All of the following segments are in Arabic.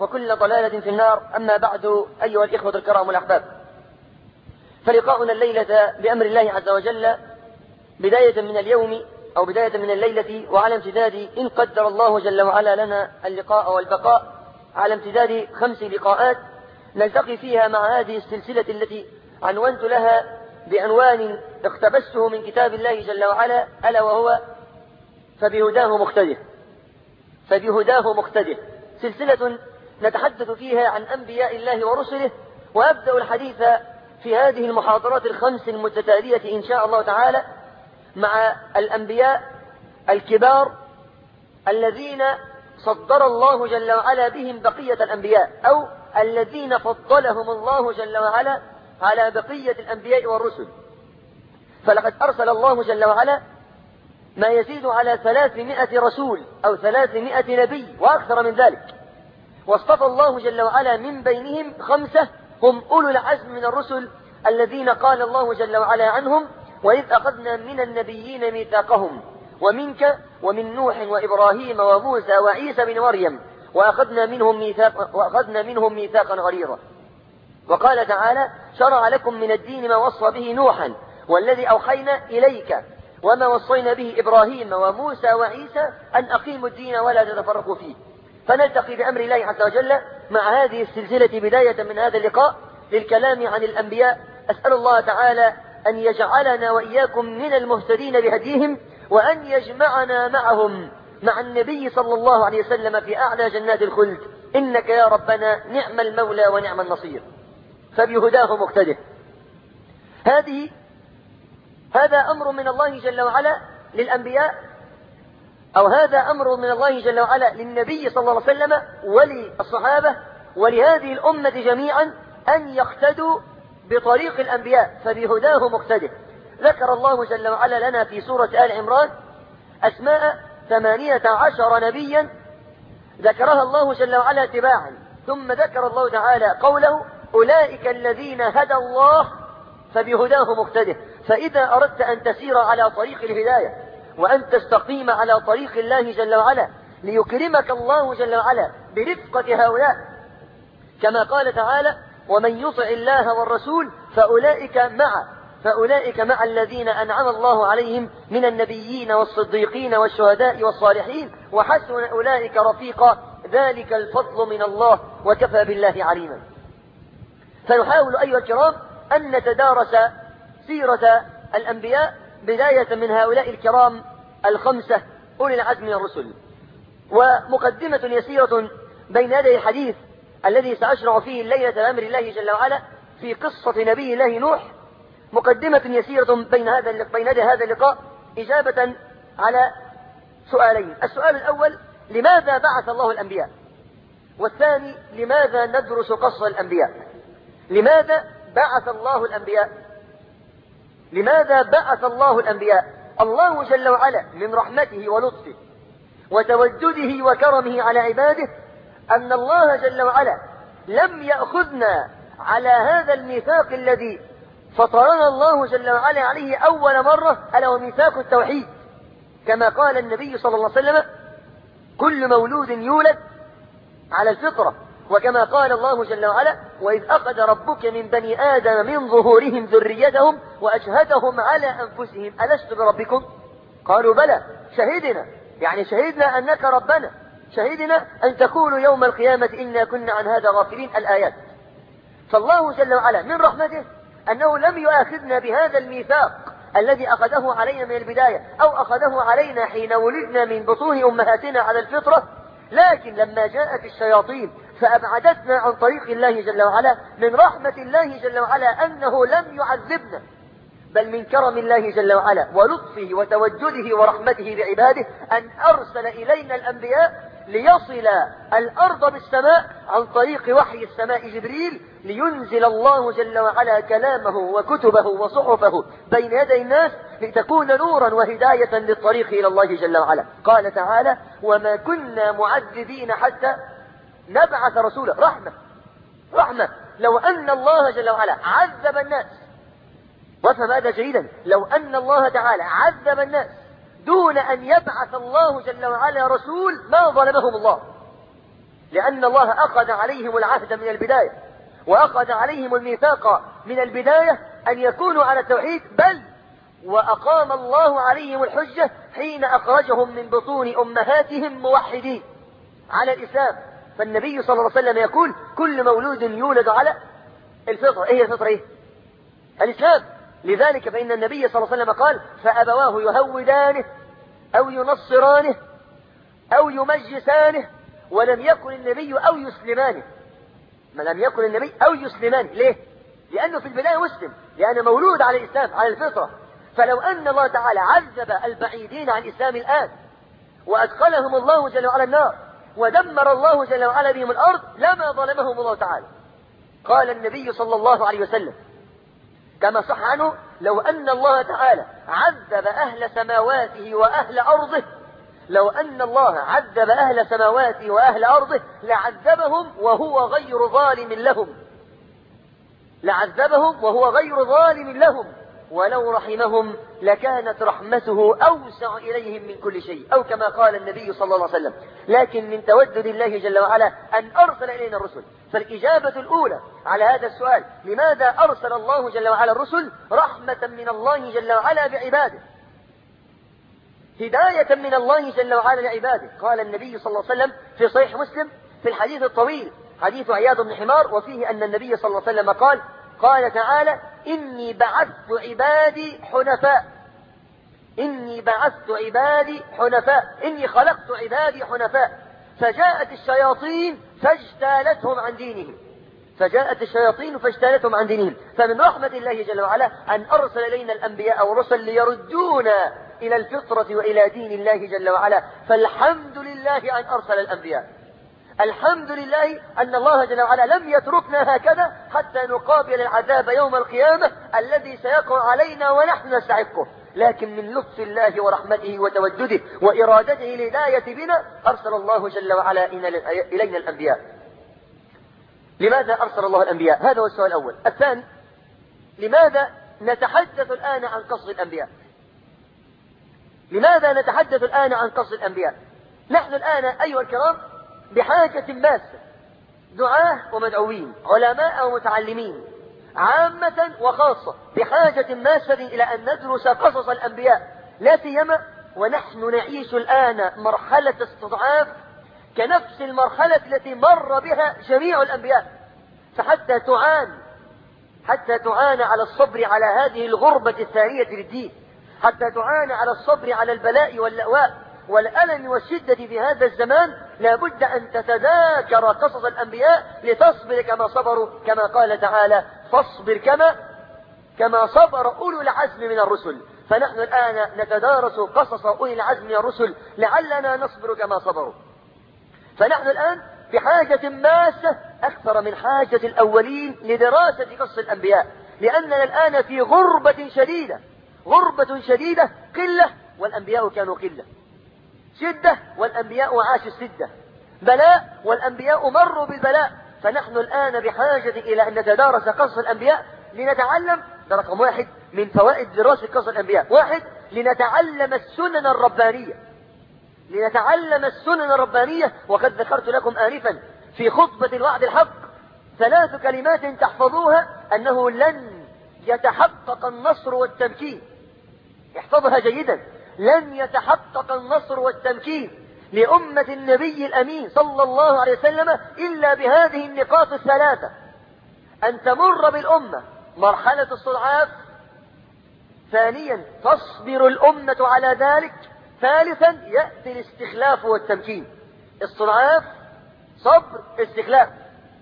وكل ضلالة في النار. أما بعد أيها الإخوة الكرام والأحباب فلقاؤنا الليلة بأمر الله عز وجل بداية من اليوم أو بداية من الليلة وعلى امتداد إن قدر الله جل وعلا لنا اللقاء والبقاء. على امتداد خمس لقاءات نلتقي فيها مع هذه السلسلة التي عنونت لها بعنوان اقتبسته من كتاب الله جل وعلا ألا وهو فبهداه مقتده. فبهداه مقتده. سلسلة نتحدث فيها عن أنبياء الله ورسله وأبدأ الحديث في هذه المحاضرات الخمس المتتالية إن شاء الله تعالى مع الأنبياء الكبار الذين صدر الله جل وعلا بهم بقية الأنبياء أو الذين فضلهم الله جل وعلا على بقية الأنبياء والرسل. فلقد أرسل الله جل وعلا ما يزيد على ثلاثمائة رسول أو ثلاثمائة نبي وأكثر من ذلك. واصطفى الله جل وعلا من بينهم خمسة هم أولو العزم من الرسل الذين قال الله جل وعلا عنهم وإذ أخذنا من النبيين ميثاقهم ومنك ومن نوح وإبراهيم وموسى وعيسى بن مريم وأخذنا منهم ميثاق وأخذنا منهم ميثاقا غليظا. وقال تعالى شرع لكم من الدين ما وصى به نوحا والذي أوحينا إليك وما وصينا به إبراهيم وموسى وعيسى أن أقيموا الدين ولا تتفرقوا فيه. فنلتقي بأمر الله عز وجل مع هذه السلسلة بداية من هذا اللقاء للكلام عن الأنبياء. أسأل الله تعالى أن يجعلنا وإياكم من المهتدين بهديهم وأن يجمعنا معهم مع النبي صلى الله عليه وسلم في أعلى جنات الخلد. إنك يا ربنا نعم المولى ونعم النصير. فبهداه مقتده. هذه هذا أمر من الله جل وعلا للأنبياء أو هذا أمر من الله جل وعلا للنبي صلى الله عليه وسلم وللصحابة ولهذه الأمة جميعا أن يقتدوا بطريق الأنبياء فبهداه مقتده ذكر الله جل وعلا لنا في سورة آل عمران أسماء ثمانية عشر نبيا ذكرها الله جل وعلا تباعا ثم ذكر الله تعالى قوله أولئك الذين هدى الله فبهداه مقتده فإذا أردت أن تسير على طريق الهداية وأن تستقيم على طريق الله جل وعلا ليكرمك الله جل وعلا برفقة هؤلاء. كما قال تعالى ومن يطع الله والرسول فأولئك مع فأولئك مع الذين أنعم الله عليهم من النبيين والصديقين والشهداء والصالحين وحسن أولئك رفيقا. ذلك الفضل من الله وكفى بالله عليما. فنحاول أيها الكرام أن نتدارس سيرة الأنبياء بداية من هؤلاء الكرام الخمسة أولي العزم من الرسل. ومقدمة يسيرة بين يدي الحديث الذي سأشرع فيه الليلة بأمر الله جل وعلا في قصة نبي الله نوح مقدمة يسيرة بين هذا بين هذا اللقاء إجابة على سؤالين. السؤال الأول لماذا بعث الله الأنبياء؟ والثاني لماذا ندرس قصة الأنبياء؟ لماذا بعث الله الأنبياء؟ لماذا بعث الله الأنبياء؟ الله جل وعلا من رحمته ولطفه وتودده وكرمه على عباده أن الله جل وعلا لم يأخذنا على هذا الميثاق الذي فطرنا الله جل وعلا عليه أول مرة ألا وميثاق التوحيد. كما قال النبي صلى الله عليه وسلم كل مولود يولد على الفطرة. وكما قال الله جل وعلا وإذ أخذ ربك من بني آدم من ظهورهم ذريتهم وأشهدهم على أنفسهم ألست بربكم؟ قالوا بلى شهدنا. يعني شهدنا أنك ربنا. شهدنا أن تقولوا يوم القيامة إنا كنا عن هذا غافلين. الآيات. فالله جل وعلا من رحمته أنه لم يؤاخذنا بهذا الميثاق الذي أخذه علينا من البداية أو أخذه علينا حين ولدنا من بطون أمهاتنا على الفطرة. لكن لما جاءت الشياطين فأبعدتنا عن طريق الله جل وعلا من رحمة الله جل وعلا أنه لم يعذبنا بل من كرم الله جل وعلا ولطفه وتوجده ورحمته بعباده أن أرسل إلينا الأنبياء ليصل الأرض بالسماء عن طريق وحي السماء جبريل لينزل الله جل وعلا كلامه وكتبه وصحفه بين يدي الناس لتكون نورا وهداية للطريق إلى الله جل وعلا. قال تعالى وما كنا معذبين حتى نبعث رسولا رحمة. رحمة. لو أن الله جل وعلا عذب الناس. وافهم هذا جيدا. لو أن الله تعالى عذب الناس دون أن يبعث الله جل وعلا رسول ما ظلمهم الله. لأن الله أخذ عليهم العهد من البداية. وأخذ عليهم الميثاق من البداية أن يكونوا على التوحيد. بل وأقام الله عليهم الحجة حين أخرجهم من بطون أمهاتهم موحدين. على الإسلام. فالنبي صلى الله عليه وسلم يقول كل مولود يولد على الفطرة. إيه الفطرة؟ إيه؟ الإسلام. لذلك فإن النبي صلى الله عليه وسلم قال فأبواه يهودانه أو ينصرانه أو يمجسانه ولم يكن النبي أو يسلمانه. ما لم يكن النبي أو يسلمانه. ليه؟ لأنه في البداية مسلم. لأنه مولود على الإسلام على الفطرة. فلو أن الله تعالى عذب البعيدين عن الإسلام الآن وأدخلهم الله جل وعلا النار ودمر الله جل وعلا بهم الأرض لما ظلمهم الله تعالى. قال النبي صلى الله عليه وسلم كما صح عنه لو أن الله تعالى عذب أهل سماواته وأهل أرضه لو أن الله عذب أهل سماواته وأهل أرضه لعذبهم وهو غير ظالم لهم. لعذبهم وهو غير ظالم لهم. ولو رحمهم لكانت رحمته أوسع إليهم من كل شيء أو كما قال النبي صلى الله عليه وسلم لكن من تودد الله جل وعلا أن أرسل إلينا الرسل. فالإجابة الأولى على هذا السؤال لماذا أرسل الله جل وعلا الرسل رحمة من الله جل وعلا بعباده؟ هداية من الله جل وعلا لعباده. قال النبي صلى الله عليه وسلم في صحيح مسلم في الحديث الطويل حديث عياض بن حمار وفيه أن النبي صلى الله عليه وسلم قال قال تعالى إني بعثت عبادي حنفاء. إني بعثت عبادي حنفاء. إني خلقت عبادي حنفاء. فجاءت الشياطين فاجتالتهم عن دينهم. فجاءت الشياطين فاجتالتهم عن دينهم. فمن رحمة الله جل وعلا أن أرسل إلينا الأنبياء والرسل ليردونا إلى الفطرة وإلى دين الله جل وعلا. فالحمد لله أن أرسل الأنبياء. الحمد لله أن الله جل وعلا لم يتركنا هكذا حتى نقابل العذاب يوم القيامة الذي سيقع علينا ونحن نستحقه. لكن من لطف الله ورحمته وتودده وإرادته الهداية بنا أرسل الله جل وعلا إلينا الأنبياء. لماذا أرسل الله الأنبياء؟ هذا هو السؤال الأول. الثاني لماذا نتحدث الآن عن قصد الأنبياء؟ لماذا نتحدث الآن عن قصد الأنبياء؟ نحن الآن أيها الكرام بحاجة ماسة دعاة ومدعوين علماء ومتعلمين عامة وخاصة بحاجة ماسة إلى أن ندرس قصص الأنبياء لا سيما ونحن نعيش الآن مرحلة استضعاف كنفس المرحلة التي مر بها جميع الأنبياء. فحتى تعان حتى تعان على الصبر على هذه الغربة الثانية للدين حتى تعان على الصبر على البلاء واللأواء والألم والشدة في هذا الزمان لابد أن تتذاكر قصص الأنبياء لتصبر كما صبروا كما قال تعالى فاصبر كما كما صبر أولو العزم من الرسل. فنحن الآن نتدارس قصص أولي العزم من الرسل لعلنا نصبر كما صبروا. فنحن الآن بحاجة ماسة أكثر من حاجة الأولين لدراسة قصص الأنبياء. لأننا الآن في غربة شديدة غربة شديدة قلة والأنبياء كانوا قلة. شدة والأنبياء عاشوا الشدة بلاء والأنبياء مروا بالبلاء فنحن الآن بحاجة إلى أن نتدارس قصص الأنبياء لنتعلم ده رقم واحد من فوائد دراسة قصص الأنبياء. واحد لنتعلم السنن الربانية. لنتعلم السنن الربانية وقد ذكرت لكم آنفا في خطبة الوعد الحق ثلاث كلمات تحفظوها أنه لن يتحقق النصر والتمكين. احفظها جيدا. لن يتحقق النصر والتمكين لأمة النبي الأمين صلى الله عليه وسلم إلا بهذه النقاط الثلاثة. أن تمر بالأمة مرحلة الصدعات ثانيا تصبر الأمة على ذلك ثالثا يأتي الاستخلاف والتمكين. استضعاف صبر استخلاف.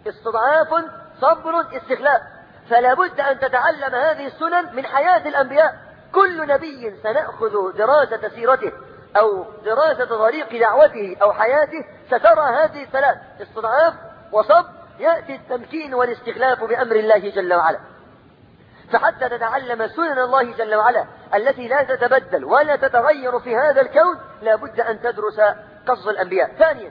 استضعاف صبر استخلاف. فلا بد أن تتعلم هذه السنن من حياة الأنبياء. كل نبي سنأخذ دراسة سيرته أو دراسة طريق دعوته أو حياته سترى هذه الثلاث استضعاف وصبر يأتي التمكين والاستخلاف بأمر الله جل وعلا. فحتى تتعلم سنن الله جل وعلا التي لا تتبدل ولا تتغير في هذا الكون لا بد أن تدرس قصص الأنبياء. ثانيا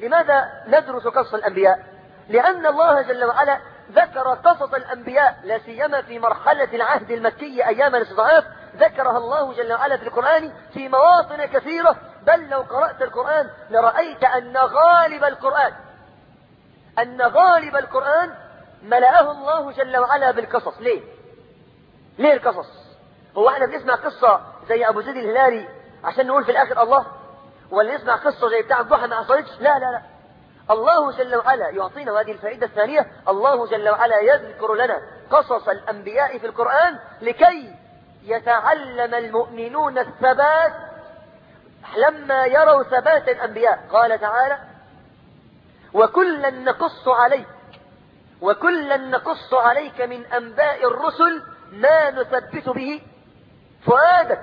لماذا ندرس قصص الأنبياء؟ لأن الله جل وعلا ذكر قصص الأنبياء لا سيما في مرحلة العهد المكي أيام الاستضعاف ذكرها الله جل وعلا في القرآن في مواطن كثيرة. بل لو قرأت القرآن لرأيت أن غالب القرآن أن غالب القرآن ملأه الله جل وعلا بالقصص. ليه؟ ليه القصص؟ هو إحنا بنسمع قصة زي أبو زيد الهلالي عشان نقول في الآخر الله؟ ولا نسمع قصة زي بتاع الضحى ما حصلتش؟ لا لا لا. الله جل وعلا يعطينا هذه الفائدة الثانية الله جل وعلا يذكر لنا قصص الأنبياء في القرآن لكي يتعلم المؤمنون الثبات لما يروا ثبات الأنبياء. قال تعالى وكلا نقص عليك وكلا نقص عليك من أنباء الرسل ما نثبت به فؤادك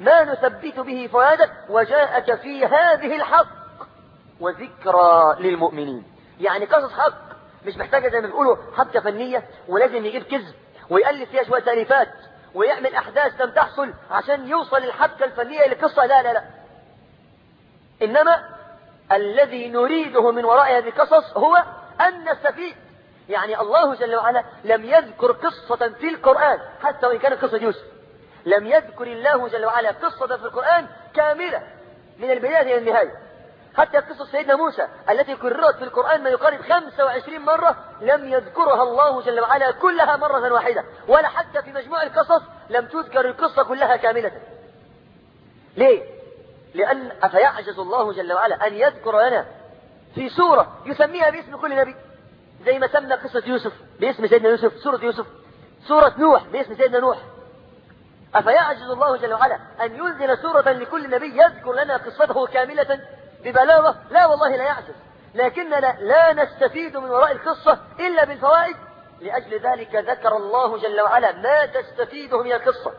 ما نثبت به فؤادك وجاءك في هذه الحق. وذكرى للمؤمنين. يعني قصص حق مش محتاجة زي ما بيقولوا حبكة فنية ولازم يجيب كذب ويألف فيها شوية تأليفات ويعمل أحداث لم تحصل عشان يوصل الحبكة الفنية للقصة لا لا لا. إنما الذي نريده من وراء هذه القصص هو أن نستفيد. يعني الله جل وعلا لم يذكر قصة في القرآن حتى وإن كانت قصة يوسف. لم يذكر الله جل وعلا قصة في القرآن كاملة من البداية إلى النهاية. حتى قصة سيدنا موسى التي كررت في القرآن ما يقارب 25 مرة لم يذكرها الله جل وعلا كلها مرة واحدة ولا حتى في مجموع القصص لم تذكر القصة كلها كاملة. ليه؟ لأن أفيعجز الله جل وعلا أن يذكر لنا في سورة يسميها باسم كل نبي زي ما سمى قصة يوسف باسم سيدنا يوسف سورة يوسف. سورة نوح باسم سيدنا نوح. أفيعجز الله جل وعلا أن ينزل سورة لكل نبي يذكر لنا قصته كاملة؟ ببلاغة لا والله لا يعجز. لكننا لا نستفيد من وراء القصة إلا بالفوائد. لأجل ذلك ذكر الله جل وعلا ما تستفيده من القصة.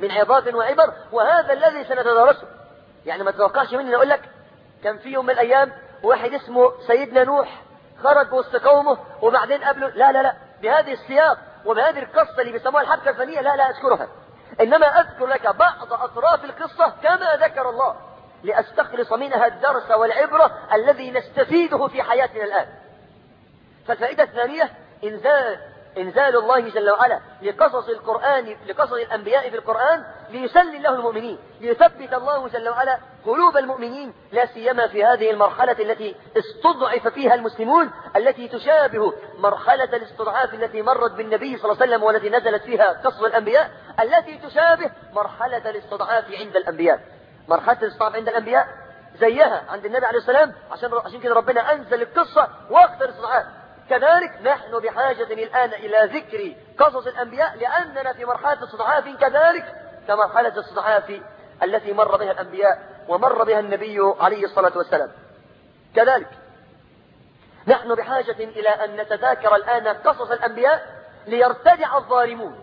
من عظات وعبر. وهذا الذي سنتدارسه. يعني ما تتوقعش مني أقول لك كان في يوم من الأيام واحد اسمه سيدنا نوح خرج وسط قومه وبعدين قبله لا لا لا. بهذه السياق وبهذه القصة اللي بيسموها الحبكة الفنية لا لا أذكرها. إنما أذكر لك بعض أطراف القصة كما ذكر الله. لأستخلص منها الدرس والعبرة الذي نستفيده في حياتنا الآن. فالفائدة الثانية إنزال إنزال الله جل وعلا لقصص القرآن لقصص الأنبياء في القرآن ليسلي الله المؤمنين ليثبت الله جل وعلا قلوب المؤمنين لا سيما في هذه المرحلة التي استضعف فيها المسلمون التي تشابه مرحلة الاستضعاف التي مرت بالنبي صلى الله عليه وسلم والتي نزلت فيها قصص الأنبياء التي تشابه مرحلة الاستضعاف عند الأنبياء. مرحلة الاستضعاف عند الأنبياء زيها عند النبي عليه السلام عشان عشان كده ربنا أنزل القصة وقت الاستضعاف كذلك نحن بحاجة الآن إلى ذكر قصص الأنبياء لأننا في مرحلة استضعاف كذلك كمرحلة الاستضعاف التي مر بها الأنبياء ومر بها النبي عليه الصلاة والسلام. كذلك نحن بحاجة إلى أن نتذاكر الآن قصص الأنبياء ليرتدع الظالمون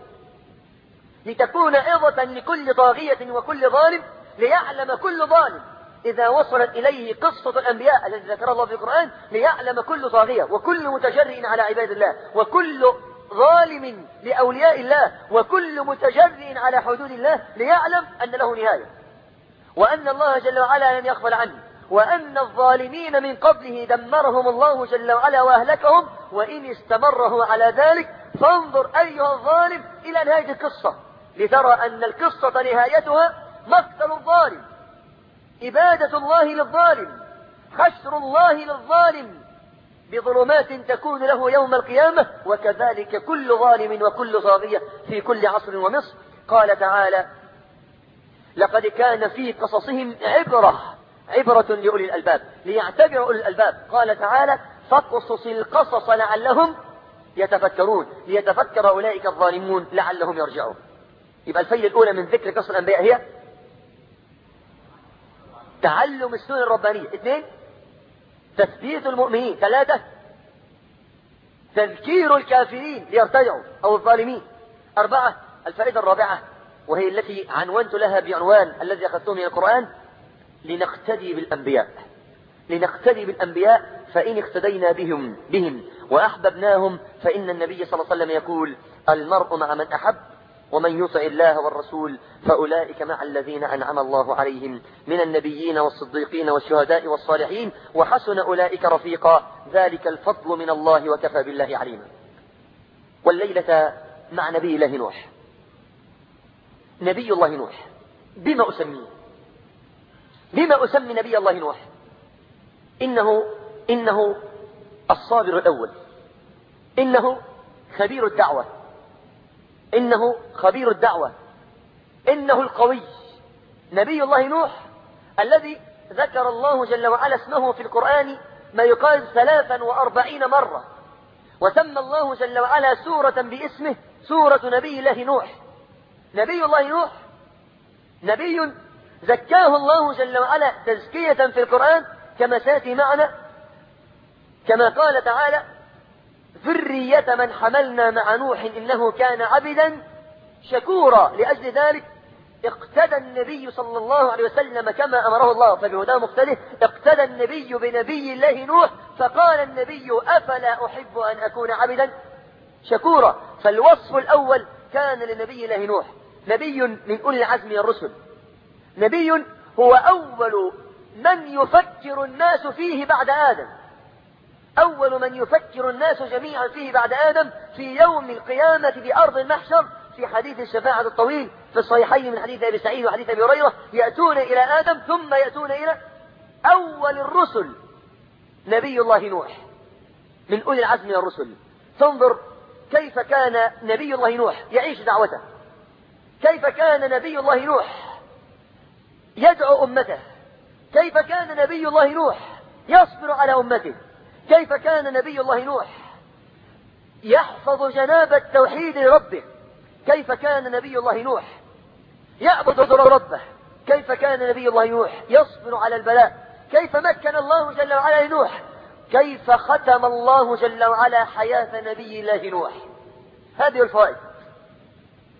لتكون عظة لكل طاغية وكل ظالم ليعلم كل ظالم. إذا وصلت إليه قصة الأنبياء التي ذكر الله في القرآن ليعلم كل طاغية وكل متجرئ على عباد الله وكل ظالم لأولياء الله وكل متجرئ على حدود الله ليعلم أن له نهاية. وأن الله جل وعلا لن يغفل عنه. وأن الظالمين من قبله دمرهم الله جل وعلا وأهلكهم وإن استمره على ذلك فانظر أيها الظالم إلى نهاية القصة. لترى أن القصة نهايتها مقتل الظالم. إبادة الله للظالم. خشر الله للظالم. بظلمات تكون له يوم القيامة. وكذلك كل ظالم وكل طاغية في كل عصر ومصر. قال تعالى لقد كان في قصصهم عبرة. عبرة لأولي الألباب. ليعتبر أولي الألباب. قال تعالى فاقصص القصص لعلهم يتفكرون. ليتفكر أولئك الظالمون لعلهم يرجعون. يبقى الفيل الأولى من ذكر قصص الأنبياء هي تعلم السنن الربانية اثنين تثبيت المؤمنين. ثلاثة تذكير الكافرين ليرتدعوا أو الظالمين. أربعة الفائدة الرابعة وهي التي عنونت لها بعنوان الذي أخذته من القرآن لنقتدي بالأنبياء. لنقتدي بالأنبياء فإن اقتدينا بهم بهم وأحببناهم فإن النبي صلى الله عليه وسلم يقول المرء مع من أحب ومن يطع الله والرسول فأولئك مع الذين أنعم الله عليهم من النبيين والصديقين والشهداء والصالحين وحسن أولئك رفيقا. ذلك الفضل من الله وكفى بالله عليما. والليلة مع نبي الله نوح. نبي الله نوح. بما أسميه بما أسمي نبي الله نوح. إنه إنه الصابر الأول. إنه خبير الدعوة. إنه خبير الدعوة إنه القوي. نبي الله نوح الذي ذكر الله جل وعلا اسمه في القرآن ما يقال ثلاثا وأربعين مرة وسمى الله جل وعلا سورة باسمه سورة نبي الله نوح. نبي الله نوح نبي زكاه الله جل وعلا تزكية في القرآن كما سيأتي معنا كما قال تعالى ذرية من حملنا مع نوح إنه كان عبدا شكورا. لأجل ذلك اقتدى النبي صلى الله عليه وسلم كما أمره الله. فبهداه مختلف اقتدى النبي بنبي الله نوح فقال النبي أفلا أحب أن أكون عبدا شكورا. فالوصف الأول كان لنبي الله نوح. نبي من أولي العزم الرسل. نبي هو أول من يفكر الناس فيه بعد آدم. أول من يفكر الناس جميعا فيه بعد آدم في يوم القيامة في أرض المحشر في حديث الشفاعة الطويل في الصحيحين من حديث أبي سعيد وحديث أبي هريرة يأتون إلى آدم ثم يأتون إلى أول الرسل نبي الله نوح من أولي العزم من الرسل. تنظر كيف كان نبي الله نوح يعيش دعوته. كيف كان نبي الله نوح يدعو أمته. كيف كان نبي الله نوح يصبر على أمته. كيف كان نبي الله نوح؟ يحفظ جناب التوحيد لربه. كيف كان نبي الله نوح؟ يعبد ربه. كيف كان نبي الله نوح؟ يصبر على البلاء. كيف مكن الله جل وعلا لنوح؟ كيف ختم الله جل وعلا حياة نبي الله نوح؟ هذه الفوائد.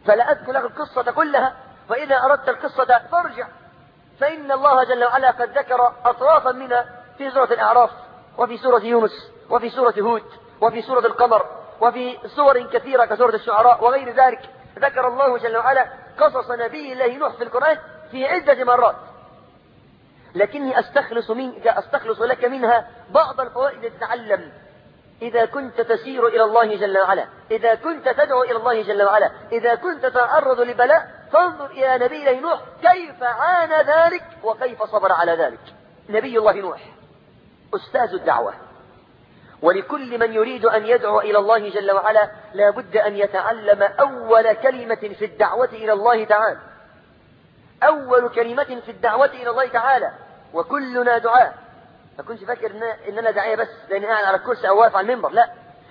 فلا أذكر لك القصة كلها فإذا أردت القصة فارجع. فإن الله جل وعلا قد ذكر أطرافا منها في سورة الأعراف. وفي سورة يونس وفي سورة هود وفي سورة القمر وفي سور كثيرة كسورة الشعراء وغير ذلك. ذكر الله جل وعلا قصص نبي الله نوح في القرآن في عدة مرات. لكني أستخلص منك أستخلص لك منها بعض الفوائد تتعلم إذا كنت تسير إلى الله جل وعلا إذا كنت تدعو إلى الله جل وعلا إذا كنت تتعرض لبلاء فانظر إلى نبي الله نوح كيف عانى ذلك وكيف صبر على ذلك. نبي الله نوح. أستاذ الدعوة. ولكل من يريد أن يدعو إلى الله جل وعلا لا بد أن يتعلم أول كلمة في الدعوة إلى الله تعالى. أول كلمة في الدعوة إلى الله تعالى. وكلنا دعاء. ما كنتش فاكر إن أنا داعية بس لأني قاعد على الكرسي أو واقف على المنبر. لا.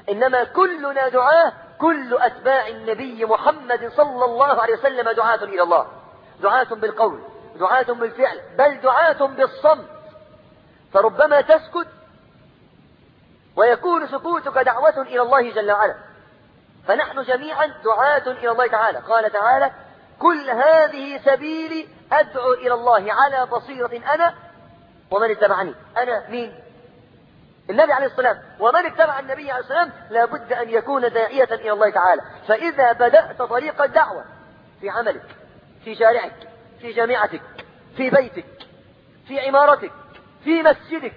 إنما كلنا دعاء. كل أتباع النبي محمد صلى الله عليه وسلم دعاة إلى الله. دعاة بالقول. دعاة بالفعل. بل دعاة بالصمت فربما تسكت ويكون سكوتك دعوة إلى الله جل وعلا. فنحن جميعا دعاة إلى الله تعالى. قال تعالى قل هذه سبيلي أدعو إلى الله على بصيرة أنا ومن اتبعني. أنا مين؟ النبي عليه السلام ومن اتبع النبي عليه السلام لابد أن يكون داعية إلى الله تعالى. فإذا بدأت طريق الدعوة في عملك في شارعك في جامعتك في بيتك في عمارتك في مسجدك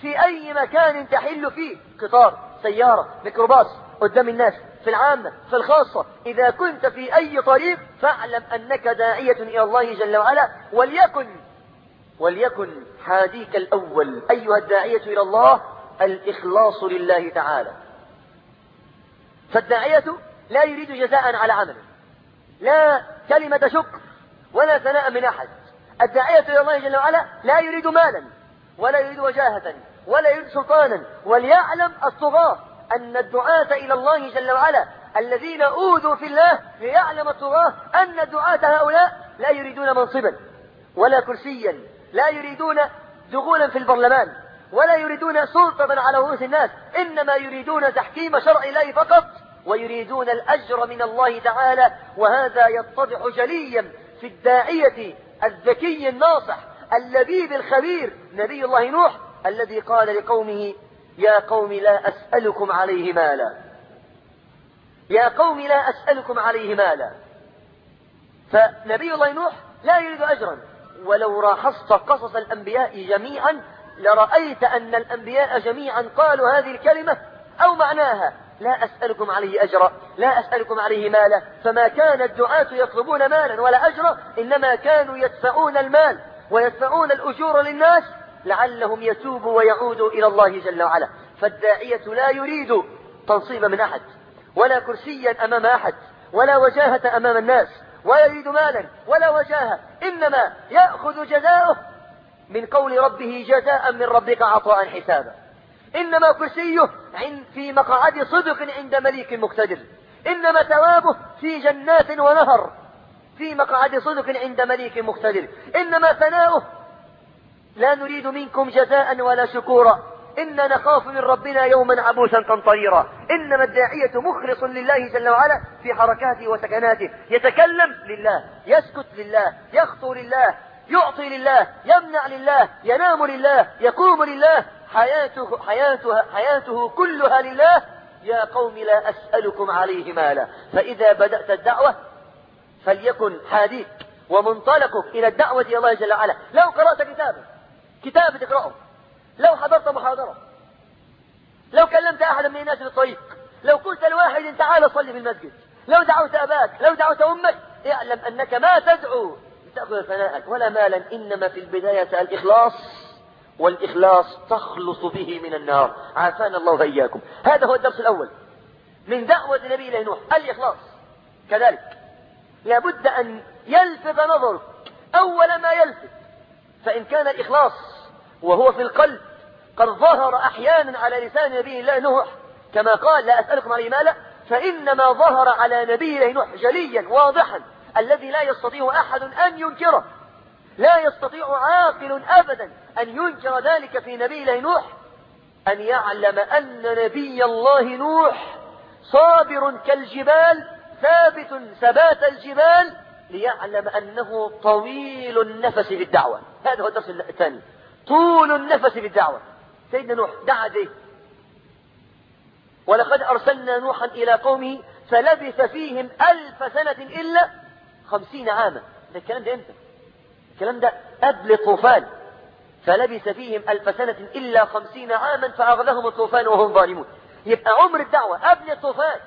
في أي مكان تحل فيه قطار سيارة ميكروباص قدام الناس في العامة في الخاصة إذا كنت في أي طريق فاعلم أنك داعية إلى الله جل وعلا وليكن وليكن حاديك الأول أيها الداعية إلى الله الإخلاص لله تعالى. فالداعية لا يريد جزاء على عمله. لا كلمة شكر ولا ثناء من أحد. الداعية إلى الله جل وعلا لا يريد مالا. ولا يريد وجاهة ولا يريد سلطانا. وليعلم الطغاة أن الدعاة إلى الله جل وعلا الذين أوذوا في الله ليعلم الطغاة أن الدعاة هؤلاء لا يريدون منصبا ولا كرسيا لا يريدون دخولا في البرلمان ولا يريدون سلطة على رؤوس الناس إنما يريدون تحكيم شرع الله فقط ويريدون الأجر من الله تعالى. وهذا يتضح جليا في الداعية الذكي الناصح اللبيب الخبير نبي الله نوح الذي قال لقومه يا قوم لا أسألكم عليه مالا. يا قوم لا أسألكم عليه مالا. فنبي الله نوح لا يريد أجرا. ولو راحصت قصص الأنبياء جميعا لرأيت أن الأنبياء جميعا قالوا هذه الكلمة أو معناها. لا أسألكم عليه أجرا لا أسألكم عليه مالا. فما كان الدعاة يطلبون مالا ولا أجرا إنما كانوا يدفعون المال. ويدفعون الأجور للناس لعلهم يتوبوا ويعودوا إلى الله جل وعلا. فالداعية لا يريد تنصيب من أحد ولا كرسيا أمام أحد ولا وجاهة أمام الناس ولا يريد مالا ولا وجاهة إنما يأخذ جزاؤه من قول ربه جزاء من ربك عطاء حسابا. إنما كرسيه في مقعد صدق عند مليك مقتدر. إنما ثوابه في جنات ونهر. في مقعد صدق عند مليك مقتدر. إنما ثناؤه لا نريد منكم جزاء ولا شكورا. إنا نخاف من ربنا يوما عبوسا قمطريرا. إنما الداعية مخلص لله جل وعلا في حركاته وسكناته. يتكلم لله يسكت لله يخطو لله يعطي لله يمنع لله ينام لله يقوم لله. حياته, حياته, حياته كلها لله. يا قوم لا أسألكم عليه مالا. فإذا بدأت الدعوة فليكن حاديك ومنطلقك إلى الدعوة إلى الله جل وعلا. لو قرأت كتابا كتاب تقرأه لو حضرت محاضرة لو كلمت أحدا من الناس في الطريق لو قلت لواحد تعال صلي في المسجد لو دعوت أباك لو دعوت أمك اعلم أنك ما تدعو لتأخذ ثناءك ولا مالا إنما في البداية الإخلاص والإخلاص تخلص به من النار. عافانا الله وإياكم. هذا هو الدرس الأول. من دعوة النبي إلى نوح الإخلاص. كذلك. لابد أن يلفت نظرك أول ما يلفت فإن كان الإخلاص وهو في القلب قد ظهر أحيانا على لسان نبي الله نوح كما قال لا أسألكم عليه مالا فإنما ظهر على نبي الله نوح جليا واضحا الذي لا يستطيع أحد أن ينكره. لا يستطيع عاقل أبدا أن ينكر ذلك في نبي الله نوح. أن يعلم أن نبي الله نوح صابر كالجبال ثابت ثبات الجبال ليعلم أنه طويل النفس في الدعوة هذا هو الدرس الثاني. طول النفس في الدعوة سيدنا نوح دعا به. ولقد أرسلنا نوحا إلى قومه فلبث فيهم ألف سنة إلا خمسين عاما. ده الكلام ده إمتى؟ الكلام ده قبل الطوفان. فلبث فيهم ألف سنة إلا خمسين عاما فأغلهم الطوفان وهم ظالمون. يبقى عمر الدعوة قبل الطوفان.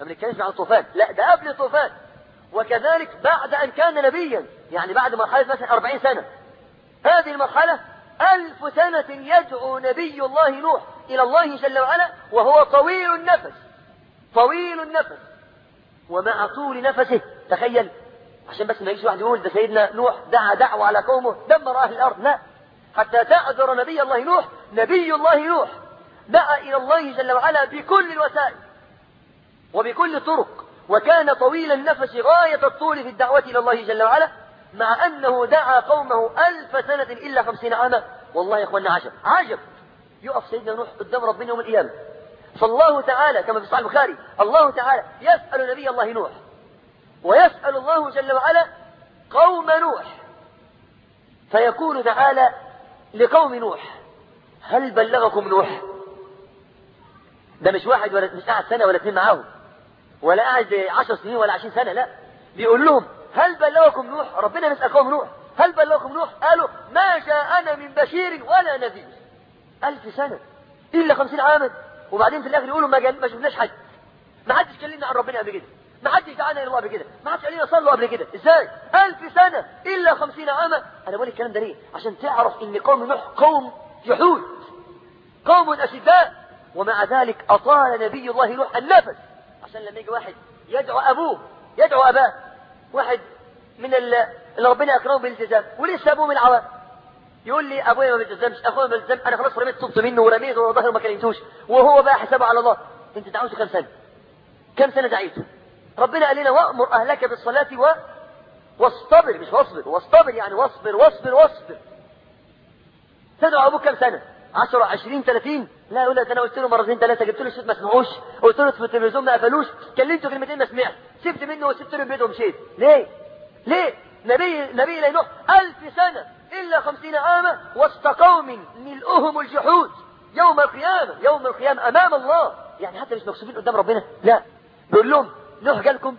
ما بنتكلمش عن الطوفان لا ده قبل الطوفان. وكذلك بعد أن كان نبيا يعني بعد مرحلة مثلا أربعين سنة. هذه المرحلة ألف سنة يدعو نبي الله نوح إلى الله جل وعلا وهو طويل النفس. طويل النفس. ومع طول نفسه. تخيل. عشان بس ما يجيش واحد يقول ده سيدنا نوح دعا دعوة على قومه دمر أهل الأرض. لا. حتى تعذر نبي الله نوح نبي الله نوح. دعا إلى الله جل وعلا بكل الوسائل. وبكل الطرق وكان طويل النفس غاية الطول في الدعوة إلى الله جل وعلا مع أنه دعا قومه ألف سنة إلا خمسين عاما. والله يا أخوانا عجب عجب. يقف سيدنا نوح قدام ربنا يوم القيامة. فالله تعالى كما في صحيح البخاري الله تعالى يسأل نبي الله نوح ويسأل الله جل وعلا قوم نوح. فيقول تعالى لقوم نوح هل بلغكم نوح؟ ده مش واحد ولا مش قاعد سنة ولا اثنين معاهم. ولا قاعد عشر سنين ولا عشرين سنة لا. بيقول لهم هل بلغكم نوح؟ ربنا يسأل قوم نوح هل بلغكم نوح؟ قالوا ما جاءنا من بشير ولا نذير. ألف سنة إلا خمسين عاما. وبعدين في الآخر يقولوا ما, ما شفناش حد ما حدش كلمنا عن ربنا قبل كده. ما حدش دعانا إلى الله قبل كده. ما حدش قال لنا صلوا قبل كده. إزاي؟ ألف سنة إلا خمسين عاما. أنا بقول الكلام ده ليه؟ عشان تعرف إن قوم نوح قوم جحود قوم أشداء. ومع ذلك أطال نبي الله نوح النفس. عشان لما يجي واحد يدعو أبوه يدعو أباه. واحد من اللي ربنا أكرمه بالالتزام. ولسه أبوه من العوام. يقول لي أبويا ما بيلتزمش أخويا ما بيلتزمش أنا خلاص رميت صبت منه ورميته وظهره ما كلمتوش. وهو بقى حسابه على الله. أنت دعوته كم سنة؟ كم سنة دعيته؟ ربنا قال لنا وأمر أهلك بالصلاة و واصطبر. مش واصبر واصطبر يعني واصبر واصبر واصبر. تدعو أبوك كم سنة؟ 10 20 30 لا يقول لك أنا قلت له مرتين ثلاثة جبت له الصوت ما سمعوش قلت له في التلفزيون ما قفلوش. كلمته كلمتين ما سمعش سبت منه وسبت له البيت ومشيت. ليه؟ ليه؟ نبي نبي نوح ألف سنة إلا خمسين عاما وسط قوم ملؤهم الجحود. يوم القيامة يوم القيامة أمام الله. يعني حتى مش مكسوفين قدام ربنا؟ لا. بيقول لهم نوح جالكم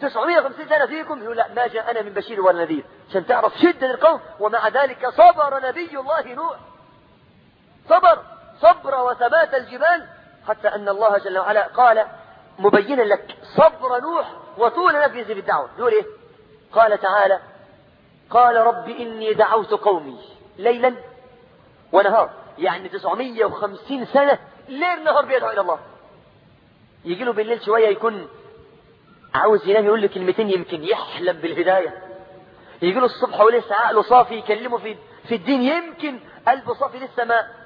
950 سنة فيكم. يقول لا ما جاء أنا من بشير ولا نذير. عشان تعرف شدة القوم. ومع ذلك صبر نبي الله نوح. صبر. صبر وثبات الجبال حتى أن الله جل وعلا قال مبينا لك صبر نوح وطول نفسه في الدعوة. يقول إيه؟ قال تعالى قال رب إني دعوت قومي ليلا ونهار. يعني 950 سنة ليل نهار بيدعو إلى الله. يجي له بالليل شوية يكون عاوز ينام يقول له كلمتين يمكن يحلم بالهداية. يجي له الصبح ولسه عقله صافي يكلمه في في الدين يمكن قلبه صافي لسه ما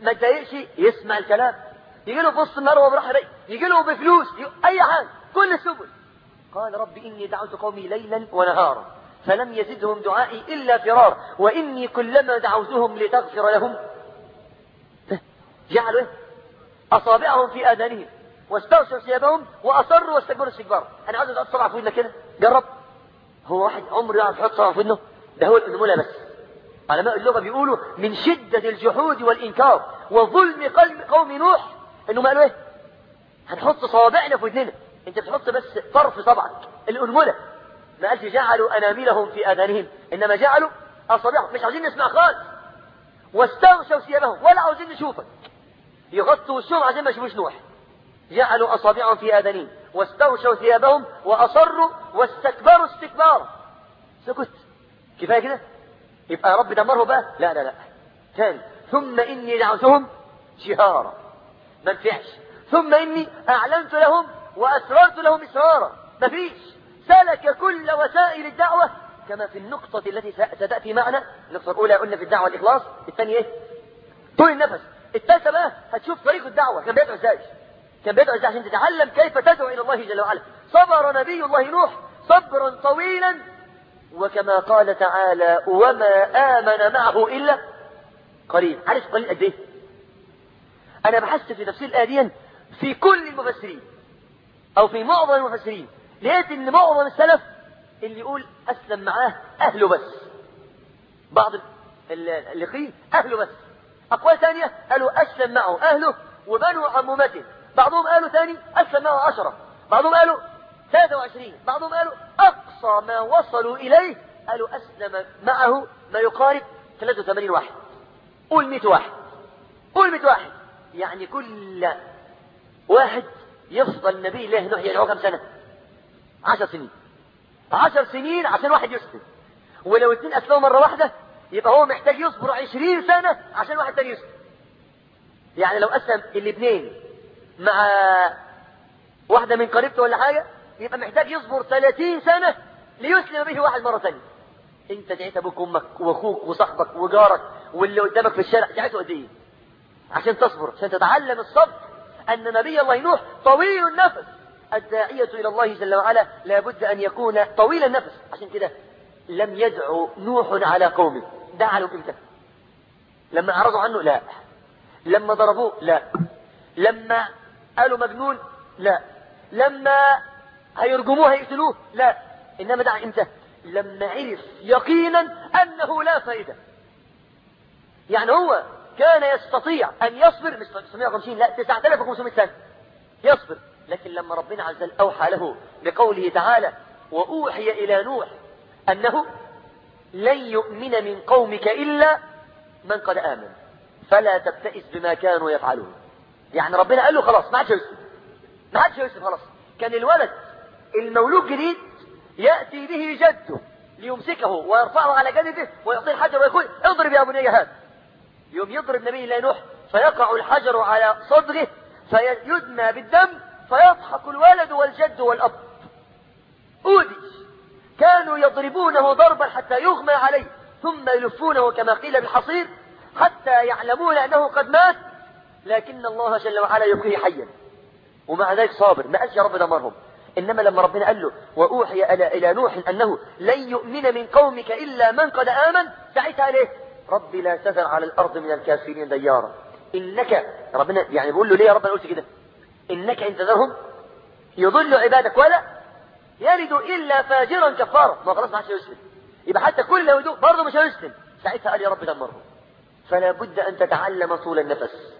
ما تضايقش يسمع الكلام. يجي له النهار وهو براحه يجي له بفلوس أي حاجة كل السبل. قال رب إني دعوت قومي ليلا ونهارا فلم يزدهم دعائي إلا فرار وإني كلما دعوتهم لتغفر لهم جعلوا أصابعهم في آذانهم واستغشوا ثيابهم وأصروا واستكبروا استكبارا. أنا عايز أحط صبع في ودنك كده. جرب. هو واحد عمره يعرف يحط صبع في ودنه؟ ده هو الانمله بس. علماء اللغة بيقولوا من شدة الجحود والإنكار وظلم قلب قوم نوح. إنهم قالوا إيه؟ هنحط صوابعنا في ودننا. أنت بتحط بس طرف صبعك الأنملة. ما قالش جعلوا أناملهم في آذانهم. إنما جعلوا أصابعهم. مش عاوزين نسمع خالص. واستغشوا ثيابهم. ولا عاوزين نشوفك. يغطوا وشهم عشان ما يشوفوش نوح. جعلوا أصابعهم في آذانهم. واستغشوا ثيابهم وأصروا واستكبروا استكبارا. سكت. كفاية كده؟ يبقى يا رب دمره بقى. لا لا لا. ثاني ثم إني دعوتهم جهارا ما نفعش. ثم إني أعلنت لهم وأسررت لهم إسرارا. ما فيش. سلك كل وسائل الدعوة كما في النقطة التي ستأتي معنا النقطة الأولى قلنا في الدعوة الإخلاص. الثانية إيه؟ طول النفس. الثالثة بقى هتشوف طريق الدعوة. كان بيدعو إزاي؟ كان بيدعو إزاي؟ عشان تتعلم كيف تدعو إلى الله جل وعلا. صبر نبي الله نوح. صبرا طويلا وكما قال تعالى وما آمن معه إلا قليل. عارف قليل قد إيه؟ أنا بحثت في تفسير الآية في كل المفسرين أو في معظم المفسرين لقيت إن معظم السلف اللي يقول أسلم معاه أهله بس. بعض اللي قيل أهله بس. أقوال ثانية قالوا أسلم معه أهله وبنو عمومته. بعضهم قالوا ثاني أسلم معه عشرة. بعضهم قالوا 23 بعضهم قالوا أقصى ما وصلوا إليه قالوا أسلم معه ما يقارب 83 واحد. قول 100 واحد. قول 100 واحد. يعني كل واحد يفضل نبي الله نوح يدعوه كم سنة؟ 10 سنين. 10 سنين عشان واحد يسلم. ولو اثنين أسلموا مرة واحدة يبقى هو محتاج يصبر 20 سنة عشان واحد تاني يسلم. يعني لو أسلم الاثنين مع واحدة من قريبته ولا حاجة يبقى محتاج يصبر 30 سنة ليسلم به واحد مرة ثانية. انت دعيت أبوك وامك واخوك وصاحبك وجارك واللي قدامك في الشارع دعيته قد إيه عشان تصبر عشان تتعلم الصبر. ان نبي الله نوح طويل النفس. الداعية إلى الله جل وعلا لابد أن يكون طويل النفس. عشان كده لم يدعو نوح على قومه. دعا لهم إمتى لما أعرضوا عنه لا. لما ضربوه لا. لما قالوا مجنون لا. لما هيرجموه هيقتلوه لا. إنما دعا إمتى لما عرف يقينا أنه لا فائدة. يعني هو كان يستطيع أن يصبر مش 950 لا 9500 سنة يصبر. لكن لما ربنا عز وجل أوحى له بقوله تعالى وأوحي إلى نوح أنه لن يؤمن من قومك إلا من قد آمن. فلا تبتئس بما كانوا يفعلون. يعني ربنا قال له خلاص ما عادش يوسف ما عادش يوسف خلاص. كان الولد المولود جديد يأتي به جده ليمسكه ويرفعه على جده ويعطيه الحجر ويقول اضرب يا بني هذا يوم يضرب نبي الله نوح فيقع الحجر على صدره فيدمى بالدم فيضحك الولد والجد والأب. أودي. كانوا يضربونه ضربا حتى يغمى عليه ثم يلفونه كما قيل بالحصير حتى يعلمون أنه قد مات. لكن الله جل وعلا يبقيه حيا. ومع ذلك صابر. ما قالش يا رب دمرهم. إنما لما ربنا قال له وأوحي إلى نوح أنه لن يؤمن من قومك إلا من قد آمن ساعتها ليه ربي لا تذر على الأرض من الكافرين ديارا. إنك ربنا يعني بيقول له ليه يا رب أنا قلت كده؟ إنك إن تذرهم يضل عبادك ولا يلد إلا فاجرا كفارا. ما خلاص ما عادش يسلم يبقى حتى كل لو يدوق برضه مش هيسلم. ساعتها قال يا رب دمرهم فلا بد أن تتعلم طول النفس.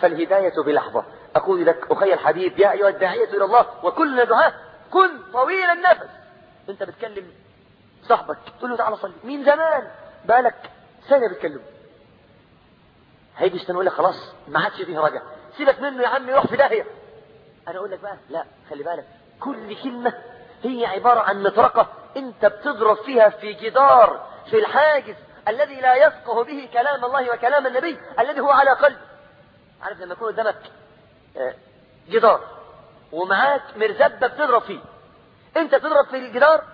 فالهداية بلحظة. أقول لك أخي الحبيب يا أيها الداعية إلى الله وكلنا دعاء كن طويل النفس. أنت بتكلم صاحبك تقول له تعالى صلي. من زمان بالك سنة بتكلم هيجي يستنى يقول لك خلاص ما عادش فيه رجع سيبك منه يا عم يروح في داهية. أنا أقول لك بقى لا خلي بالك. كل كلمة هي عبارة عن مطرقة أنت بتضرب فيها في جدار في الحاجز الذي لا يفقه به كلام الله وكلام النبي الذي هو على قلب عارف لما يكون قدامك جدار. ومعاك مرزبة بتضرب فيه. انت تضرب في الجدار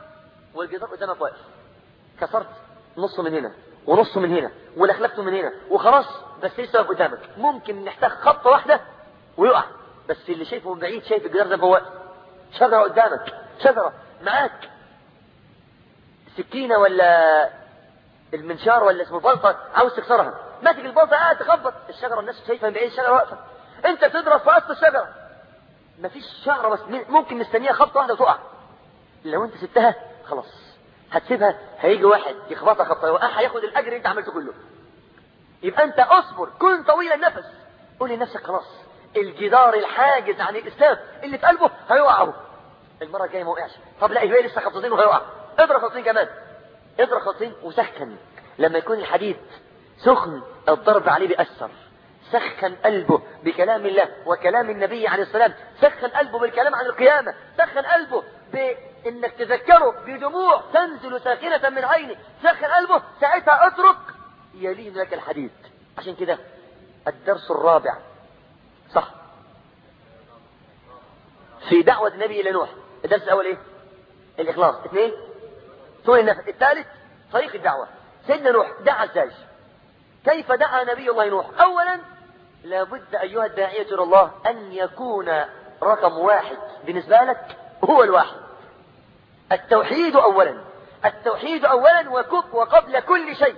والجدار قدامك واقف. كسرت نص من هنا ونص من هنا ولخلفته من هنا وخلاص بس لسه واقف قدامك؟ ممكن نحتاج خطة واحدة ويقع بس اللي شايفه من بعيد شايف الجدار ده واقف شجرة قدامك شجرة. معاك سكينة ولا المنشار ولا اسمه البلطة؟ عاوز تكسرها. ماسك البلطة قاعد تخبط. الشجرة الناس شايفها من بعيد الشجرة واقفة. انت بتضرب في اصل الشجرة. مفيش شجرة بس ممكن مستنيها خبطة واحدة وتقع. لو انت سبتها خلاص. هتسيبها هيجي واحد يخبطها خبطة يوقعها هياخد الأجر اللي انت عملته كله. يبقى انت اصبر كن طويل النفس. قول لنفسك خلاص. الجدار الحاجز عن الإسلام اللي في قلبه هيقع اهو المرة الجاية ما وقعش طب لا هي لسه خبطتين وهيقع. اضرب خبطتين كمان. اضرب خبطتين وسخن. لما يكون الحديد سخن الضرب عليه بيأثر. سخن قلبه بكلام الله وكلام النبي عليه السلام سخن قلبه بالكلام عن القيامة. سخن قلبه بإنك تذكره بدموع تنزل ساخنة من عينه سخن قلبه ساعتها أترك. يلين لك الحديد عشان كده الدرس الرابع. صح. في دعوة النبي إلى نوح. الدرس الأول إيه؟ الإخلاص. اثنين. طول النفس الثالث طريق الدعوة. سيدنا نوح دعا إزاي كيف دعا نبي الله نوح؟ اولا لابد أيها الداعية إلى الله أن يكون رقم واحد بالنسبة لك هو الواحد. التوحيد اولا. التوحيد وكب وقبل كل شيء.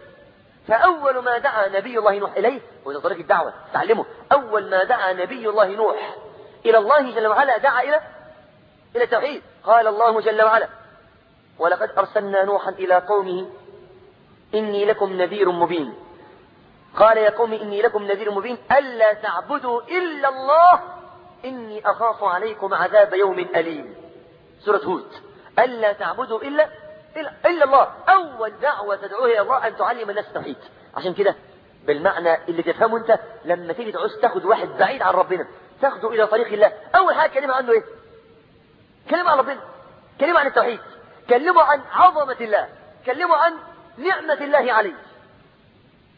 فأول ما دعا نبي الله نوح إليه وده طريق الدعوة تعلمه. أول ما دعا نبي الله نوح إلى الله جل وعلا دعا إلى؟ إلى التوحيد. قال الله جل وعلا ولقد أرسلنا نوحا إلى قومه إني لكم نذير مبين. قال يا قوم إني لكم نذير مبين ألا تعبدوا إلا الله إني أخاف عليكم عذاب يوم أليم. سورة هود. ألا تعبدوا إلا إلا, إلا الله. أول دعوة تدعوها إلى الله أن تعلم الناس التوحيد. عشان كده بالمعنى اللي تفهمه أنت لما تيجي تعوز تاخد واحد بعيد عن ربنا تاخده إلى طريق الله. أول حاجة كلمة عنه إيه؟ كلمة عن ربنا. كلمة عن التوحيد. كلمه عن عظمة الله. كلمه عن نعمة الله عليه.